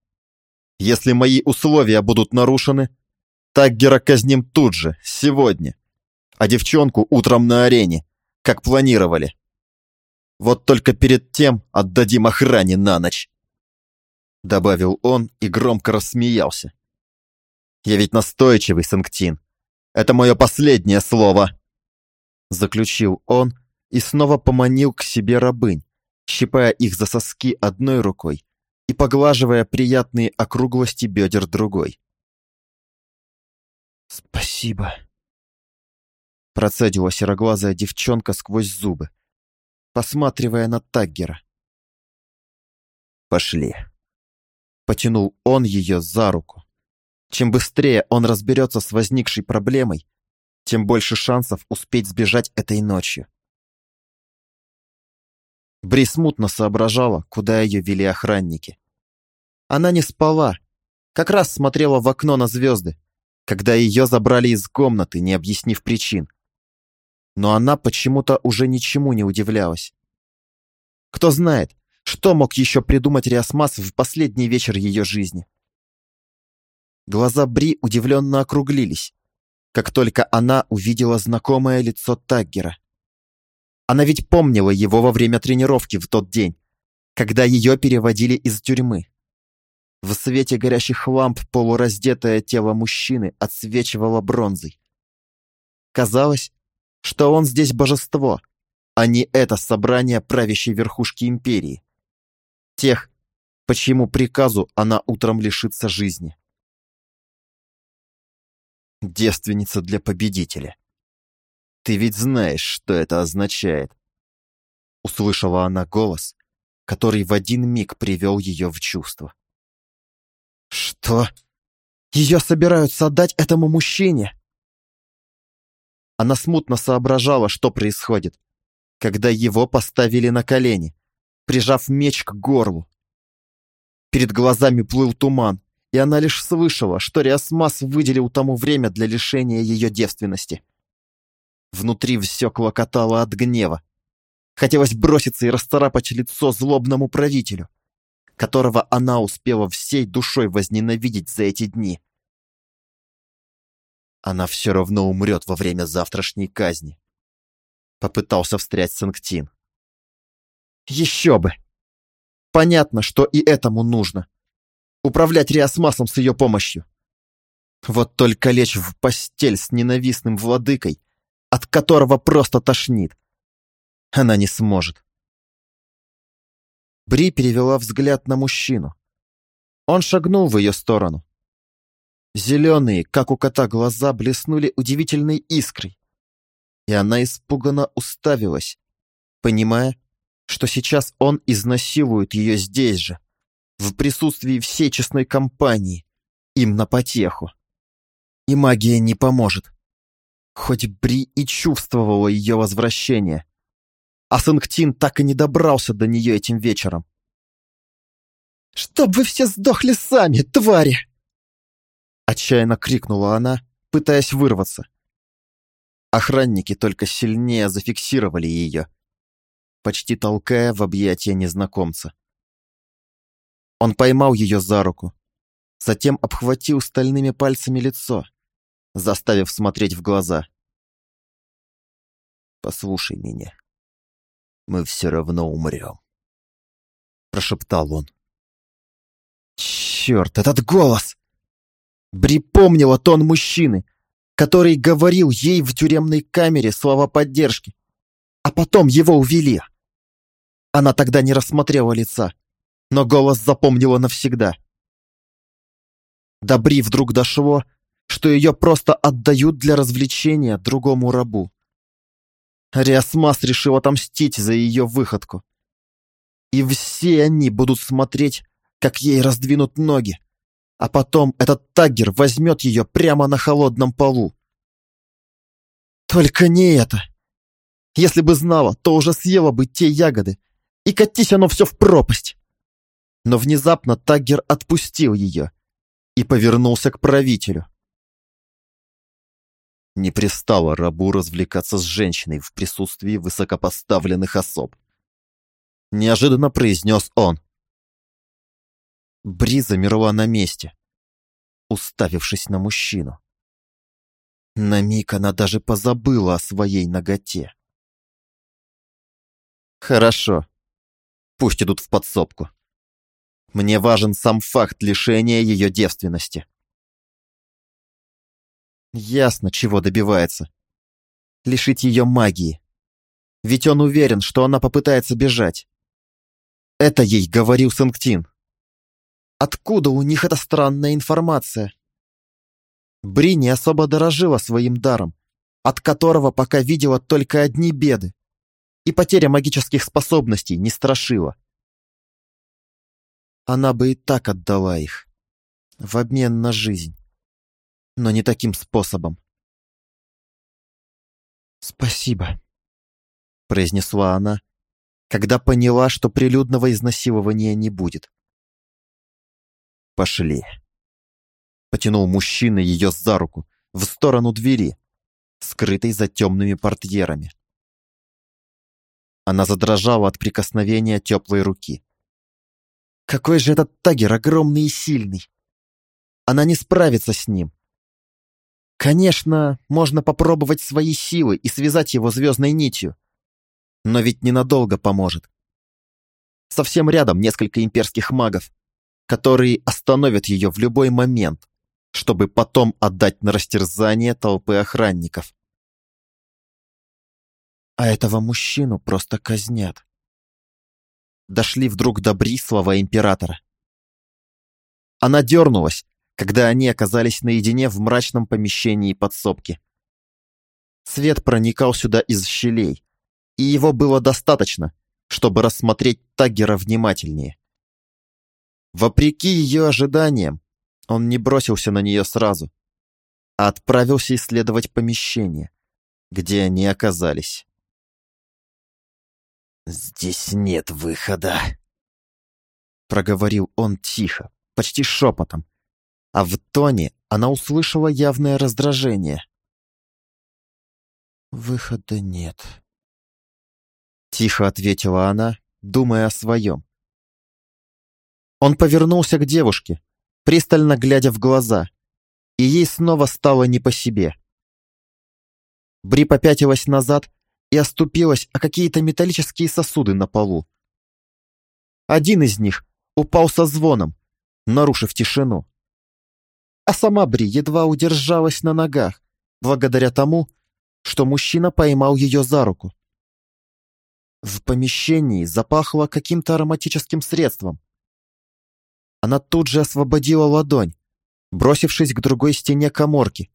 Если мои условия будут нарушены, Таггера казним тут же, сегодня. А девчонку утром на арене, как планировали. Вот только перед тем отдадим охране на ночь. Добавил он и громко рассмеялся. Я ведь настойчивый, Санктин. Это мое последнее слово. Заключил он и снова поманил к себе рабынь, щипая их за соски одной рукой и поглаживая приятные округлости бедер другой. «Спасибо», — процедила сероглазая девчонка сквозь зубы, посматривая на Таггера. «Пошли», — потянул он ее за руку. Чем быстрее он разберется с возникшей проблемой, тем больше шансов успеть сбежать этой ночью. Бри смутно соображала, куда ее вели охранники. Она не спала, как раз смотрела в окно на звезды, когда ее забрали из комнаты, не объяснив причин. Но она почему-то уже ничему не удивлялась. Кто знает, что мог еще придумать Риасмас в последний вечер ее жизни. Глаза Бри удивленно округлились, как только она увидела знакомое лицо Таггера. Она ведь помнила его во время тренировки в тот день, когда ее переводили из тюрьмы. В свете горящих ламп полураздетое тело мужчины отсвечивало бронзой. Казалось, что он здесь божество, а не это собрание правящей верхушки империи. Тех, по чьему приказу она утром лишится жизни. Девственница для победителя. Ты ведь знаешь, что это означает. Услышала она голос, который в один миг привел ее в чувство. Что? Ее собираются отдать этому мужчине? Она смутно соображала, что происходит, когда его поставили на колени, прижав меч к горлу. Перед глазами плыл туман, и она лишь слышала, что Риасмас выделил тому время для лишения ее девственности. Внутри все клокотало от гнева. Хотелось броситься и расцарапать лицо злобному правителю, которого она успела всей душой возненавидеть за эти дни. Она все равно умрет во время завтрашней казни. Попытался встрять Санктин. Еще бы! Понятно, что и этому нужно. управлять Риасмасом с ее помощью. Вот только лечь в постель с ненавистным владыкой, от которого просто тошнит, она не сможет. Бри перевела взгляд на мужчину. Он шагнул в ее сторону. Зеленые, как у кота, глаза блеснули удивительной искрой, и она испуганно уставилась, понимая, что сейчас он изнасилует ее здесь же, в присутствии всей честной компании, им на потеху. И магия не поможет. Хоть Бри и чувствовала ее возвращение, а Санктин так и не добрался до нее этим вечером. «Чтоб вы все сдохли сами, твари!» Отчаянно крикнула она, пытаясь вырваться. Охранники только сильнее зафиксировали ее, почти толкая в объятия незнакомца. Он поймал ее за руку, затем обхватил стальными пальцами лицо, заставив смотреть в глаза. «Послушай меня. Мы все равно умрем», — прошептал он. «Черт, этот голос!» Бри помнила тон мужчины, который говорил ей в тюремной камере слова поддержки, а потом его увели. Она тогда не рассмотрела лица, но голос запомнила навсегда. До Бри вдруг дошло, что ее просто отдают для развлечения другому рабу. Риасмас решил отомстить за ее выходку. И все они будут смотреть, как ей раздвинут ноги, а потом этот таггер возьмет ее прямо на холодном полу. Только не это. Если бы знала, то уже съела бы те ягоды, и катись оно все в пропасть. Но внезапно Таггер отпустил ее и повернулся к правителю. Не пристало рабу развлекаться с женщиной в присутствии высокопоставленных особ. Неожиданно произнес он. Бри замерла на месте, уставившись на мужчину. На миг она даже позабыла о своей ноготе. «Хорошо», Пусть идут в подсобку. Мне важен сам факт лишения ее девственности. Ясно, чего добивается. Лишить ее магии. Ведь он уверен, что она попытается бежать. Это ей говорил Санктин. Откуда у них эта странная информация? Бри не особо дорожила своим даром, от которого пока видела только одни беды и потеря магических способностей не страшила. Она бы и так отдала их, в обмен на жизнь, но не таким способом. «Спасибо», — произнесла она, когда поняла, что прилюдного изнасилования не будет. «Пошли», — потянул мужчина ее за руку в сторону двери, скрытой за темными портьерами. Она задрожала от прикосновения теплой руки. Какой же этот тагер огромный и сильный! Она не справится с ним. Конечно, можно попробовать свои силы и связать его звездной нитью. Но ведь ненадолго поможет. Совсем рядом несколько имперских магов, которые остановят ее в любой момент, чтобы потом отдать на растерзание толпы охранников а этого мужчину просто казнят. Дошли вдруг до слова императора. Она дернулась, когда они оказались наедине в мрачном помещении подсобки. Свет проникал сюда из щелей, и его было достаточно, чтобы рассмотреть Таггера внимательнее. Вопреки ее ожиданиям, он не бросился на нее сразу, а отправился исследовать помещение, где они оказались. «Здесь нет выхода», — проговорил он тихо, почти шепотом, а в тоне она услышала явное раздражение. «Выхода нет», — тихо ответила она, думая о своем. Он повернулся к девушке, пристально глядя в глаза, и ей снова стало не по себе. Бри попятилась назад и оступилась о какие-то металлические сосуды на полу. Один из них упал со звоном, нарушив тишину. А сама Бри едва удержалась на ногах, благодаря тому, что мужчина поймал ее за руку. В помещении запахло каким-то ароматическим средством. Она тут же освободила ладонь, бросившись к другой стене коморки.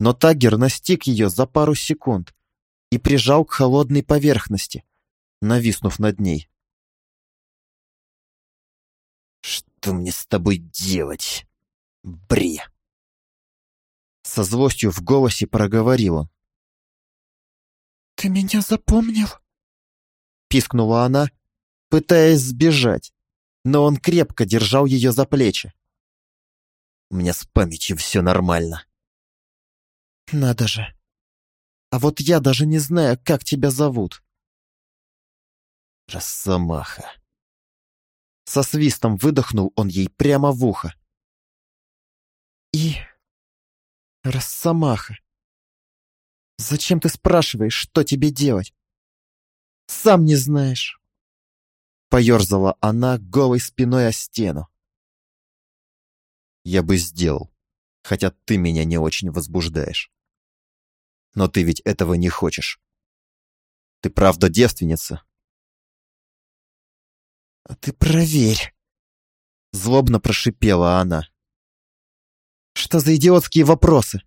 Но Таггер настиг ее за пару секунд и прижал к холодной поверхности, нависнув над ней. «Что мне с тобой делать, Бри?» Со злостью в голосе проговорил он. «Ты меня запомнил?» Пискнула она, пытаясь сбежать, но он крепко держал ее за плечи. «У меня с памятью все нормально». «Надо же. А вот я даже не знаю, как тебя зовут». «Росомаха». Со свистом выдохнул он ей прямо в ухо. Росомаха. Зачем ты спрашиваешь, что тебе делать? Сам не знаешь. Поерзала она голой спиной о стену. Я бы сделал, хотя ты меня не очень возбуждаешь. Но ты ведь этого не хочешь. Ты правда девственница? А ты проверь. Злобно прошипела она. Что за идиотские вопросы?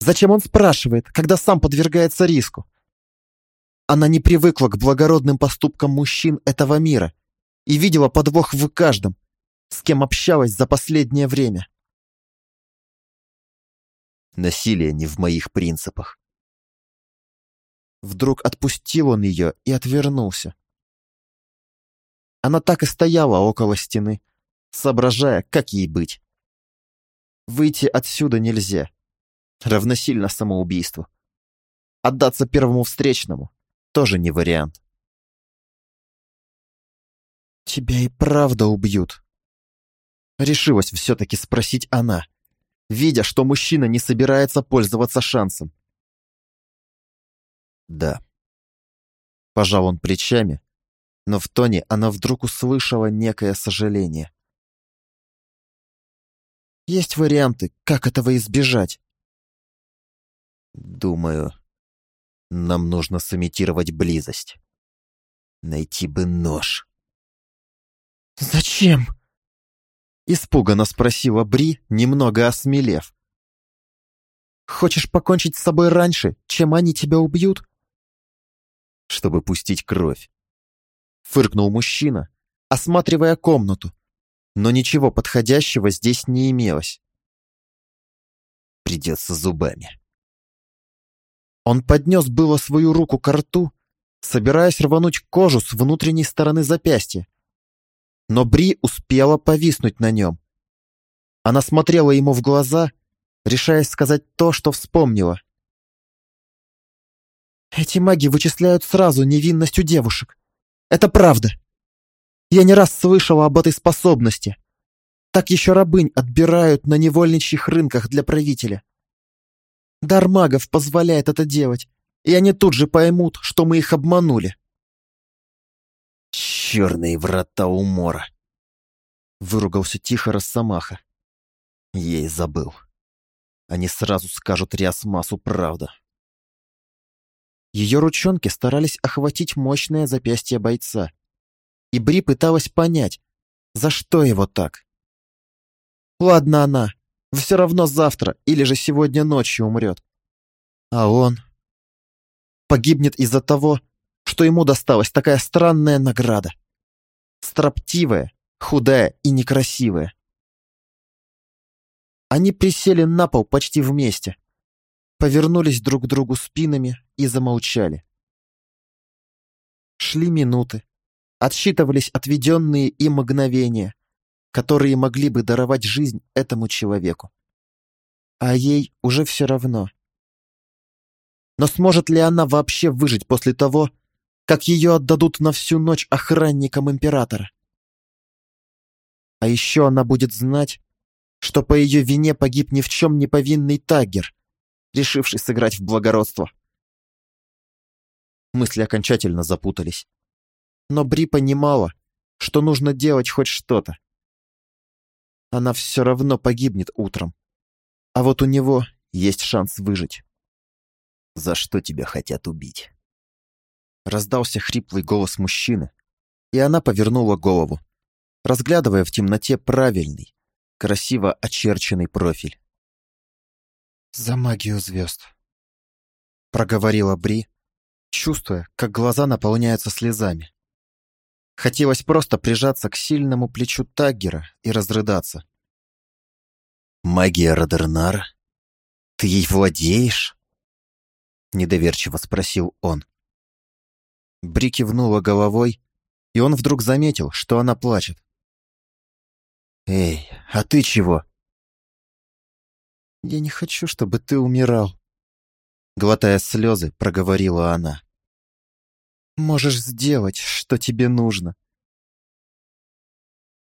Зачем он спрашивает, когда сам подвергается риску? Она не привыкла к благородным поступкам мужчин этого мира и видела подвох в каждом, с кем общалась за последнее время. Насилие не в моих принципах. Вдруг отпустил он ее и отвернулся. Она так и стояла около стены, соображая, как ей быть. Выйти отсюда нельзя. Равносильно самоубийству. Отдаться первому встречному тоже не вариант. «Тебя и правда убьют?» Решилась все-таки спросить она, видя, что мужчина не собирается пользоваться шансом. «Да». Пожал он плечами, но в тоне она вдруг услышала некое сожаление. «Есть варианты, как этого избежать?» «Думаю, нам нужно сымитировать близость. Найти бы нож. «Зачем?» Испуганно спросила Бри, немного осмелев. «Хочешь покончить с собой раньше, чем они тебя убьют?» «Чтобы пустить кровь», — фыркнул мужчина, осматривая комнату, но ничего подходящего здесь не имелось. «Придется зубами». Он поднес было свою руку к рту, собираясь рвануть кожу с внутренней стороны запястья. Но Бри успела повиснуть на нем. Она смотрела ему в глаза, решаясь сказать то, что вспомнила. «Эти маги вычисляют сразу невинность у девушек. Это правда. Я не раз слышала об этой способности. Так еще рабынь отбирают на невольничьих рынках для правителя. Дар магов позволяет это делать, и они тут же поймут, что мы их обманули. «Черные врата умора!» Выругался тихо Росомаха. Ей забыл. Они сразу скажут Риасмасу правду. Ее ручонки старались охватить мощное запястье бойца. И Бри пыталась понять, за что его так. Ладно она, все равно завтра или же сегодня ночью умрет. А он погибнет из-за того, что ему досталась такая странная награда. Строптивая, худая и некрасивая. Они присели на пол почти вместе, повернулись друг к другу спинами и замолчали. Шли минуты, отсчитывались отведенные им мгновения, которые могли бы даровать жизнь этому человеку. А ей уже все равно. Но сможет ли она вообще выжить после того, как ее отдадут на всю ночь охранникам императора? А еще она будет знать, что по ее вине погиб ни в чем не повинный Тагер, решивший сыграть в благородство. Мысли окончательно запутались. Но Бри понимала, что нужно делать хоть что-то. она все равно погибнет утром. А вот у него есть шанс выжить. За что тебя хотят убить? Раздался хриплый голос мужчины, и она повернула голову, разглядывая в темноте правильный, красиво очерченный профиль. «За магию звезд», — проговорила Бри, чувствуя, как глаза наполняются слезами. Хотелось просто прижаться к сильному плечу Таггера и разрыдаться. «Магия Родернара? Ты ей владеешь?» Недоверчиво спросил он. Бри кивнула головой, и он вдруг заметил, что она плачет. «Эй, а ты чего?» «Я не хочу, чтобы ты умирал», — глотая слезы, проговорила она. «Можешь сделать, что тебе нужно».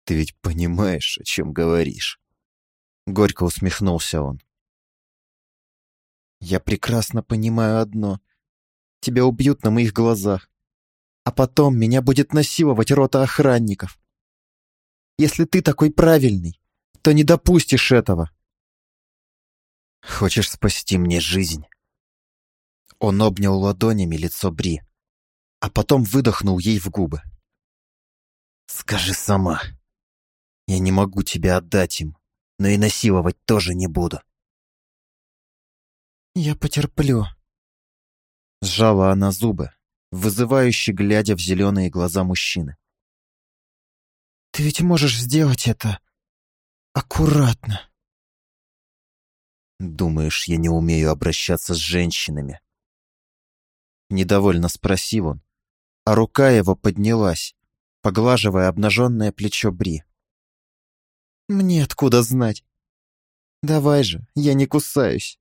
«Ты ведь понимаешь, о чем говоришь?» Горько усмехнулся он. «Я прекрасно понимаю одно. Тебя убьют на моих глазах а потом меня будет насиловать рота охранников. Если ты такой правильный, то не допустишь этого. Хочешь спасти мне жизнь? Он обнял ладонями лицо Бри, а потом выдохнул ей в губы. Скажи сама. Я не могу тебя отдать им, но и насиловать тоже не буду. Я потерплю. Сжала она зубы, вызывающе глядя в зеленые глаза мужчины. «Ты ведь можешь сделать это аккуратно». «Думаешь, я не умею обращаться с женщинами?» Недовольно спросил он, а рука его поднялась, поглаживая обнаженное плечо Бри. «Мне откуда знать? Давай же, я не кусаюсь».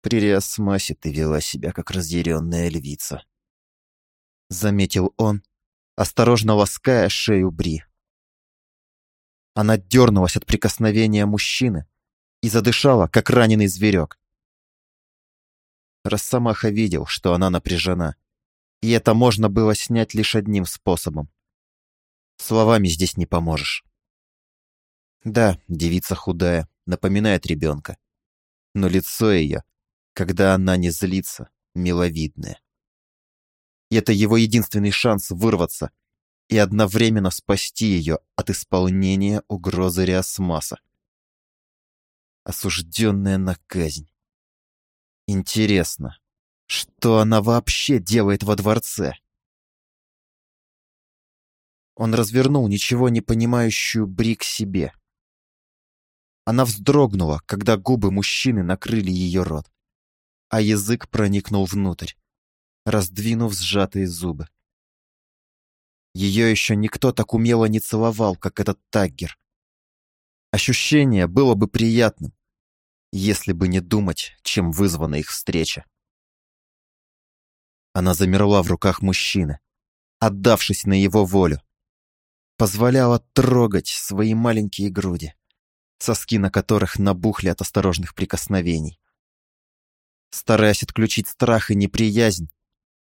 При Риасмасе ты вела себя, как разъяренная львица. Заметил он, осторожно лаская шею Бри. Она дернулась от прикосновения мужчины и задышала, как раненый зверек. Росомаха видел, что она напряжена, и это можно было снять лишь одним способом. Словами здесь не поможешь. Да, девица худая, напоминает ребенка, но лицо ее когда она не злится, миловидная. И это его единственный шанс вырваться и одновременно спасти ее от исполнения угрозы Риасмаса. Осужденная на казнь. Интересно, что она вообще делает во дворце? Он развернул ничего не понимающую Бри к себе. Она вздрогнула, когда губы мужчины накрыли ее рот а язык проникнул внутрь, раздвинув сжатые зубы. Ее еще никто так умело не целовал, как этот Таггер. Ощущение было бы приятным, если бы не думать, чем вызвана их встреча. Она замерла в руках мужчины, отдавшись на его волю. Позволяла трогать свои маленькие груди, соски на которых набухли от осторожных прикосновений стараясь отключить страх и неприязнь,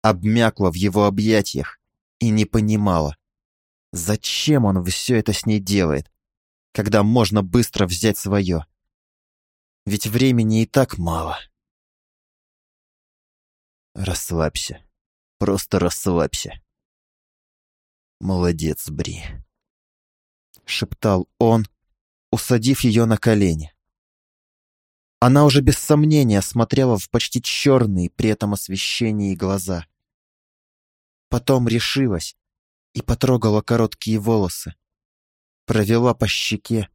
обмякла в его объятиях и не понимала, зачем он все это с ней делает, когда можно быстро взять свое. Ведь времени и так мало. Расслабься. Просто расслабься. Молодец, Бри. Шептал он, усадив ее на колени. Она уже без сомнения смотрела в почти черные при этом освещении глаза. Потом решилась и потрогала короткие волосы. Провела по щеке,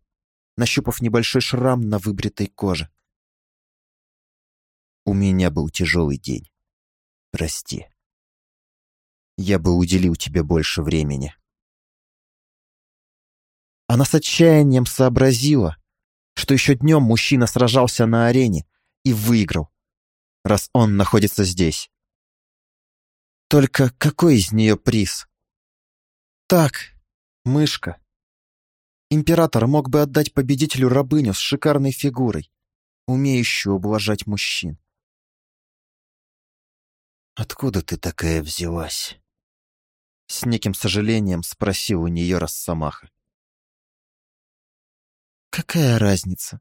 нащупав небольшой шрам на выбритой коже. У меня был тяжелый день. Прости. Я бы уделил тебе больше времени. Она с отчаянием сообразила, что еще днем мужчина сражался на арене и выиграл, раз он находится здесь. Только какой из нее приз? Так, мышка. Император мог бы отдать победителю рабыню с шикарной фигурой, умеющую ублажать мужчин. «Откуда ты такая взялась?» С неким сожалением спросил у нее Росомаха. «Какая разница?»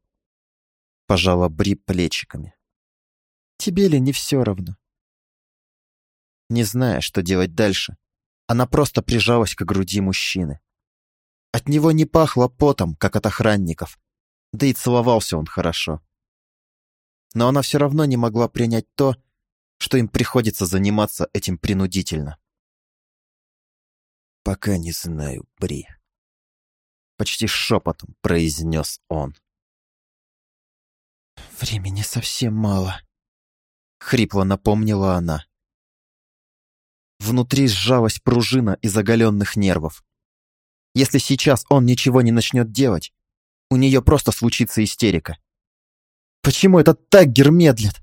— пожала Бри плечиками. «Тебе ли не все равно?» Не зная, что делать дальше, она просто прижалась к груди мужчины. От него не пахло потом, как от охранников, да и целовался он хорошо. Но она все равно не могла принять то, что им приходится заниматься этим принудительно. «Пока не знаю, Бри», — почти шепотом произнес он. «Времени совсем мало», — хрипло напомнила она. Внутри сжалась пружина из оголенных нервов. Если сейчас он ничего не начнет делать, у нее просто случится истерика. Почему этот Таггер медлит?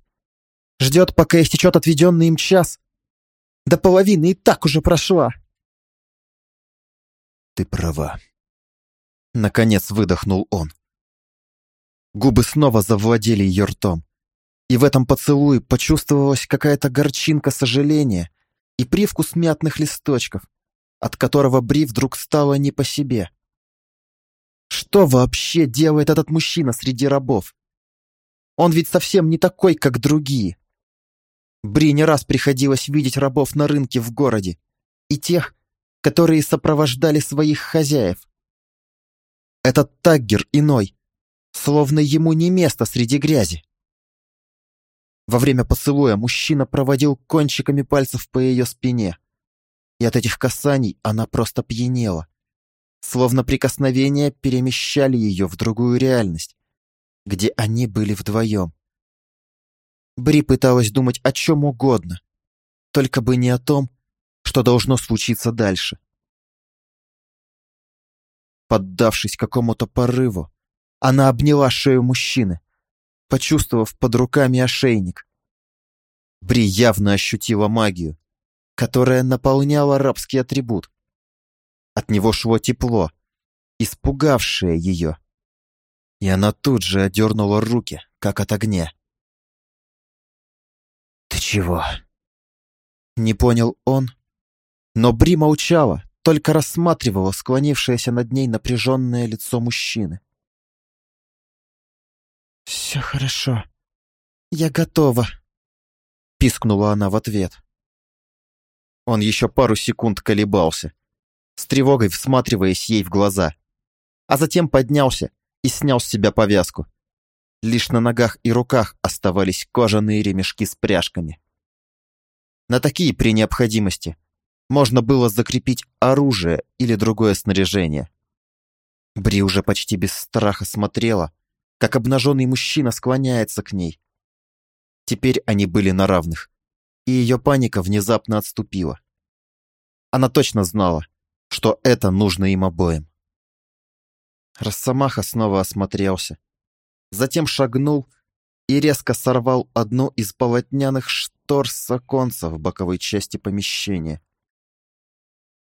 Ждет, пока истечет отведенный им час? До половины и так уже прошла. Ты права. Наконец выдохнул он. Губы снова завладели ее ртом. И в этом поцелуе почувствовалась какая-то горчинка сожаления и привкус мятных листочков, от которого Бри вдруг стало не по себе. Что вообще делает этот мужчина среди рабов? Он ведь совсем не такой, как другие. Бри не раз приходилось видеть рабов на рынке в городе и тех, которые сопровождали своих хозяев. Этот таггер иной, словно ему не место среди грязи. Во время поцелуя мужчина проводил кончиками пальцев по ее спине, и от этих касаний она просто пьянела, словно прикосновения перемещали ее в другую реальность, где они были вдвоем. Бри пыталась думать о чем угодно, только бы не о том, что должно случиться дальше. Поддавшись какому-то порыву, она обняла шею мужчины, почувствовав под руками ошейник. Бри явно ощутила магию, которая наполняла рабский атрибут. От него шло тепло, испугавшее ее. И она тут же одернула руки, как от огня. «Ты чего?» Не понял он, но Бри молчала, только рассматривала склонившееся над ней напряженное лицо мужчины. «Все хорошо. Я готова», — пискнула она в ответ. Он еще пару секунд колебался, с тревогой всматриваясь ей в глаза, а затем поднялся и снял с себя повязку. Лишь на ногах и руках оставались кожаные ремешки с пряжками. На такие при необходимости можно было закрепить оружие или другое снаряжение. Бри уже почти без страха смотрела, как обнаженный мужчина склоняется к ней. Теперь они были на равных, и ее паника внезапно отступила. Она точно знала, что это нужно им обоим. Росомаха снова осмотрелся, затем шагнул и резко сорвал одну из полотняных штор с оконца в боковой части помещения.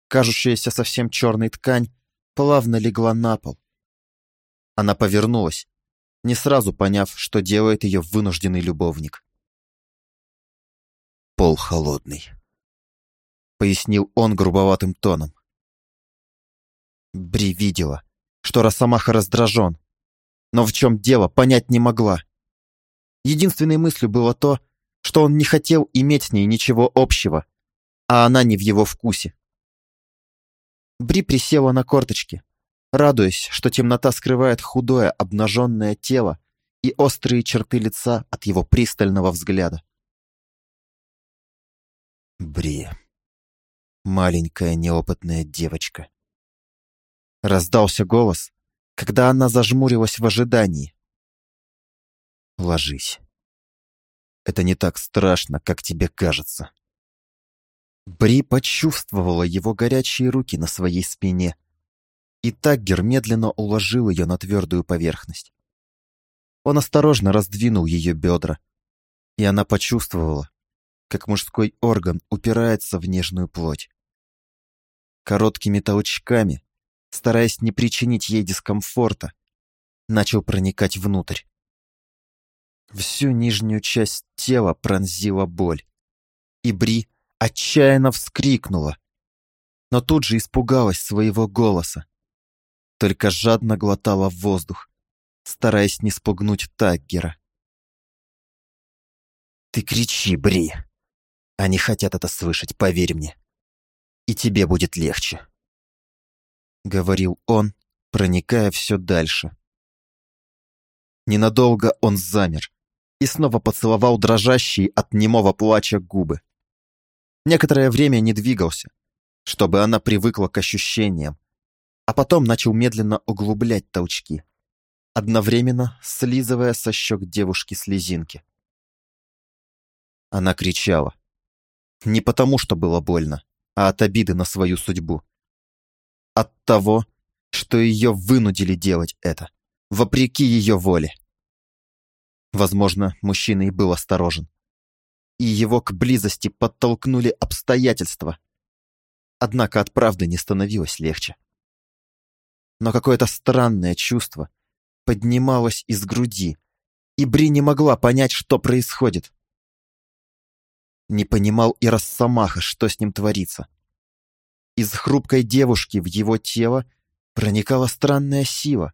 Кажущаяся совсем черной ткань плавно легла на пол. Она повернулась не сразу поняв, что делает ее вынужденный любовник. «Пол холодный», — пояснил он грубоватым тоном. Бри видела, что Росомаха раздражен, но в чем дело, понять не могла. Единственной мыслью было то, что он не хотел иметь с ней ничего общего, а она не в его вкусе. Бри присела на корточки, радуясь, что темнота скрывает худое обнаженное тело и острые черты лица от его пристального взгляда. Бри. Маленькая неопытная девочка. Раздался голос, когда она зажмурилась в ожидании. Ложись. Это не так страшно, как тебе кажется. Бри почувствовала его горячие руки на своей спине и Таггер медленно уложил ее на твердую поверхность. Он осторожно раздвинул ее бедра, и она почувствовала, как мужской орган упирается в нежную плоть. Короткими толчками, стараясь не причинить ей дискомфорта, начал проникать внутрь. Всю нижнюю часть тела пронзила боль, и Бри отчаянно вскрикнула, но тут же испугалась своего голоса только жадно глотала воздух, стараясь не спугнуть Таггера. «Ты кричи, Бри. Они хотят это слышать, поверь мне. И тебе будет легче», — говорил он, проникая все дальше. Ненадолго он замер и снова поцеловал дрожащие от немого плача губы. Некоторое время не двигался, чтобы она привыкла к ощущениям, а потом начал медленно углублять толчки, одновременно слизывая со щек девушки слезинки. Она кричала. Не потому, что было больно, а от обиды на свою судьбу. От того, что ее вынудили делать это, вопреки ее воле. Возможно, мужчина и был осторожен. И его к близости подтолкнули обстоятельства. Однако от правды не становилось легче. Но какое-то странное чувство поднималось из груди, и Бри не могла понять, что происходит. Не понимал и Росомаха, что с ним творится. Из хрупкой девушки в его тело проникала странная сила,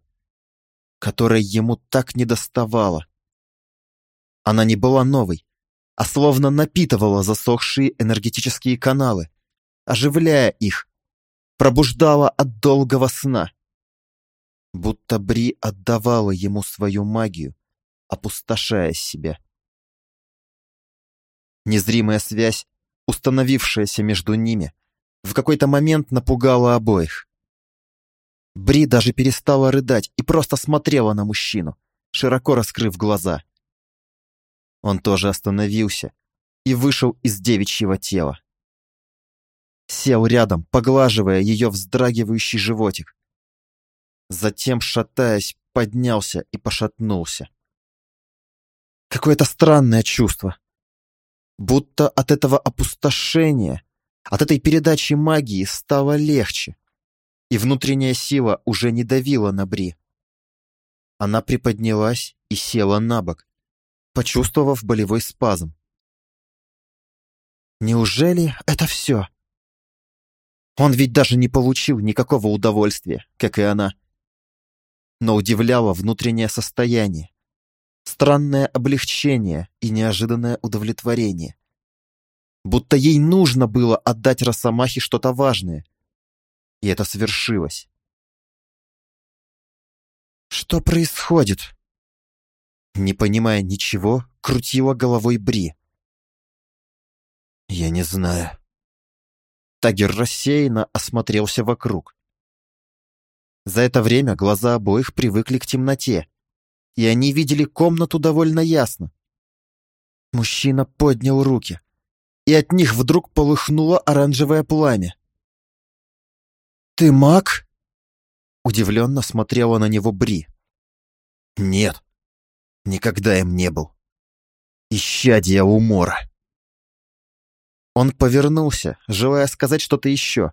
которой ему так недоставало. Она не была новой, а словно напитывала засохшие энергетические каналы, оживляя их, пробуждала от долгого сна. Будто Бри отдавала ему свою магию, опустошая себя. Незримая связь, установившаяся между ними, в какой-то момент напугала обоих. Бри даже перестала рыдать и просто смотрела на мужчину, широко раскрыв глаза. Он тоже остановился и вышел из девичьего тела. Сел рядом, поглаживая ее вздрагивающий животик. Затем, шатаясь, поднялся и пошатнулся. Какое-то странное чувство. Будто от этого опустошения, от этой передачи магии стало легче, и внутренняя сила уже не давила на Бри. Она приподнялась и села на бок, почувствовав болевой спазм. Неужели это все? Он ведь даже не получил никакого удовольствия, как и она. Но удивляло внутреннее состояние, странное облегчение и неожиданное удовлетворение. Будто ей нужно было отдать Росомахе что-то важное. И это свершилось. «Что происходит?» Не понимая ничего, крутила головой Бри. «Я не знаю». Тагер рассеянно осмотрелся вокруг. За это время глаза обоих привыкли к темноте, и они видели комнату довольно ясно. Мужчина поднял руки, и от них вдруг полыхнуло оранжевое пламя. «Ты маг?» Удивленно смотрела на него Бри. «Нет, Никогда им не был. Исчадие умора. Он повернулся, желая сказать что-то еще.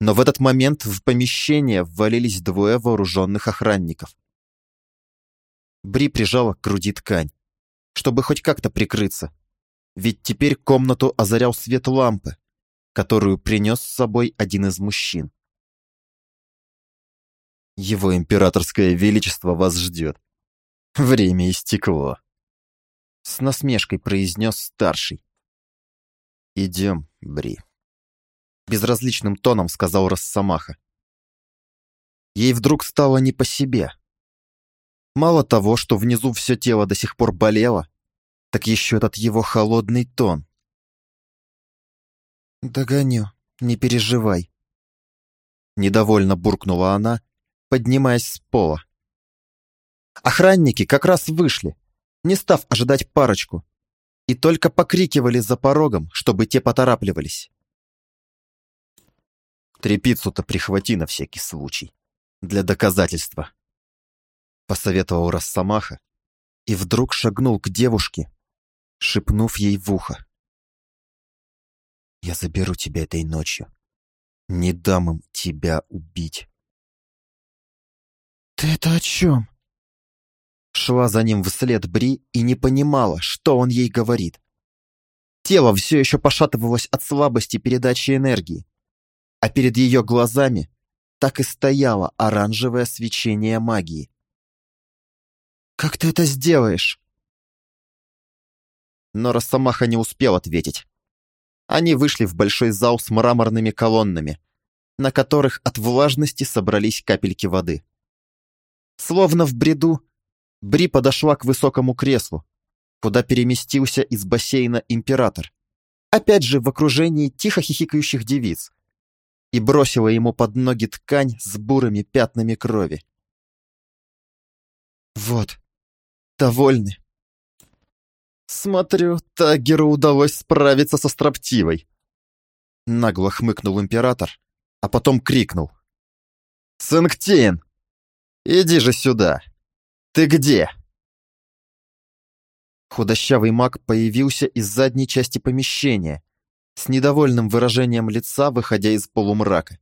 Но в этот момент в помещение ввалились двое вооруженных охранников. Бри прижала к груди ткань, чтобы хоть как-то прикрыться. Ведь теперь комнату озарял свет лампы, которую принес с собой один из мужчин. Его императорское величество вас ждет. Время истекло. С насмешкой произнес старший. Идем, Бри. Безразличным тоном сказал Росомаха. Ей вдруг стало не по себе. Мало того, что внизу все тело до сих пор болело, так еще этот его холодный тон. «Догоню, не переживай», — недовольно буркнула она, поднимаясь с пола. Охранники как раз вышли, не став ожидать парочку, и только покрикивали за порогом, чтобы те поторапливались. «Трепицу-то прихвати на всякий случай, для доказательства», — посоветовал Росомаха и вдруг шагнул к девушке, шепнув ей в ухо. «Я заберу тебя этой ночью. Не дам им тебя убить». «Ты это о чем?» Шла за ним вслед Бри и не понимала, что он ей говорит. Тело все еще пошатывалось от слабости передачи энергии, а перед ее глазами так и стояло оранжевое свечение магии. Как ты это сделаешь?» Но Росомаха не успел ответить. Они вышли в большой зал с мраморными колоннами, на которых от влажности собрались капельки воды. Словно в бреду, Бри подошла к высокому креслу, куда переместился из бассейна император, опять же в окружении тихо хихикающих девиц, и бросила ему под ноги ткань с бурыми пятнами крови. «Вот, довольны?» «Смотрю, Тагеру удалось справиться со строптивой!» Нагло хмыкнул император, а потом крикнул. «Сэнктин, иди же сюда! Ты где?» Худощавый маг появился из задней части помещения, с недовольным выражением лица, выходя из полумрака.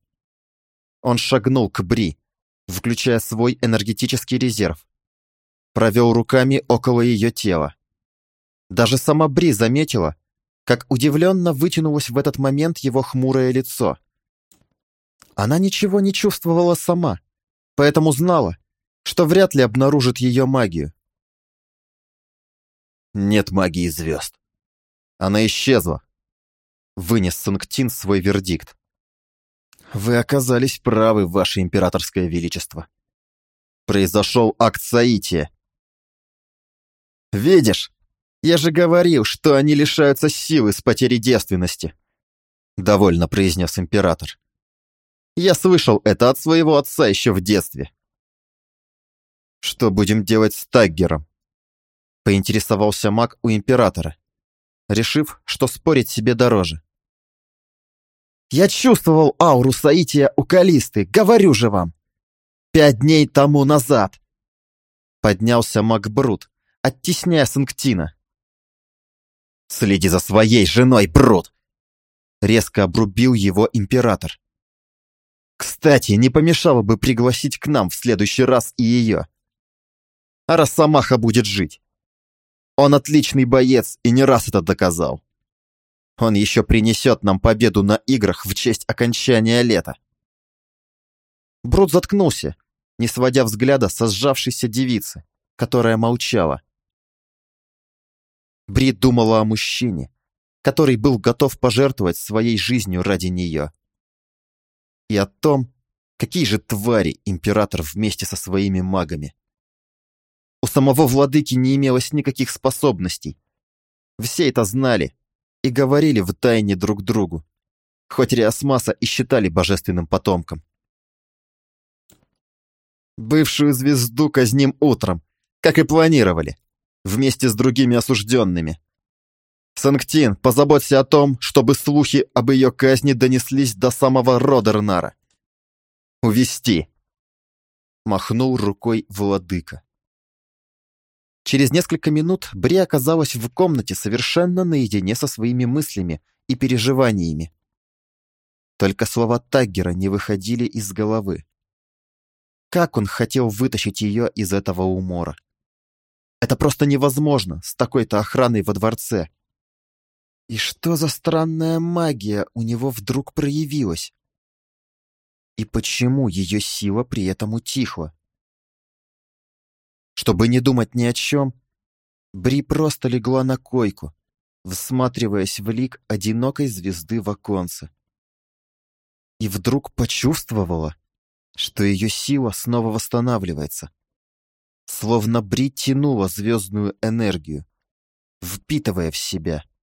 Он шагнул к Бри, включая свой энергетический резерв. Провел руками около ее тела. Даже сама Бри заметила, как удивленно вытянулось в этот момент его хмурое лицо. Она ничего не чувствовала сама, поэтому знала, что вряд ли обнаружит ее магию. Нет магии звезд. Она исчезла. Вынес Санктин свой вердикт. Вы оказались правы, ваше императорское величество. Произошел акт соития. Видишь, я же говорил, что они лишаются силы с потери девственности. Довольно произнес император. Я слышал это от своего отца еще в детстве. Что будем делать с Таггером? Поинтересовался маг у императора, решив, что спорить себе дороже. Я чувствовал ауру Саития у Калисты, говорю же вам. Пять дней тому назад. Поднялся маг Брут, оттесняя Санктина. «Следи за своей женой, Брут!» Резко обрубил его император. «Кстати, не помешало бы пригласить к нам в следующий раз и ее. А Росомаха будет жить. Он отличный боец и не раз это доказал. Он еще принесет нам победу на играх в честь окончания лета. Брут заткнулся, не сводя взгляда со сжавшейся девицы, которая молчала. Брит думала о мужчине, который был готов пожертвовать своей жизнью ради нее. И о том, какие же твари император вместе со своими магами. У самого владыки не имелось никаких способностей. Все это знали, и говорили в тайне друг другу, хоть Риасмаса и считали божественным потомком. Бывшую звезду казним утром, как и планировали, вместе с другими осужденными. Санктин, позаботься о том, чтобы слухи об ее казни донеслись до самого Родернара. Увести. Махнул рукой владыка. Через несколько минут Бри оказалась в комнате совершенно наедине со своими мыслями и переживаниями. Только слова Таггера не выходили из головы. Как он хотел вытащить ее из этого умора? Это просто невозможно с такой-то охраной во дворце. И что за странная магия у него вдруг проявилась? И почему ее сила при этом утихла? Чтобы не думать ни о чем, Бри просто легла на койку, всматриваясь в лик одинокой звезды в оконце. И вдруг почувствовала, что ее сила снова восстанавливается. Словно Бри тянула звездную энергию, впитывая в себя —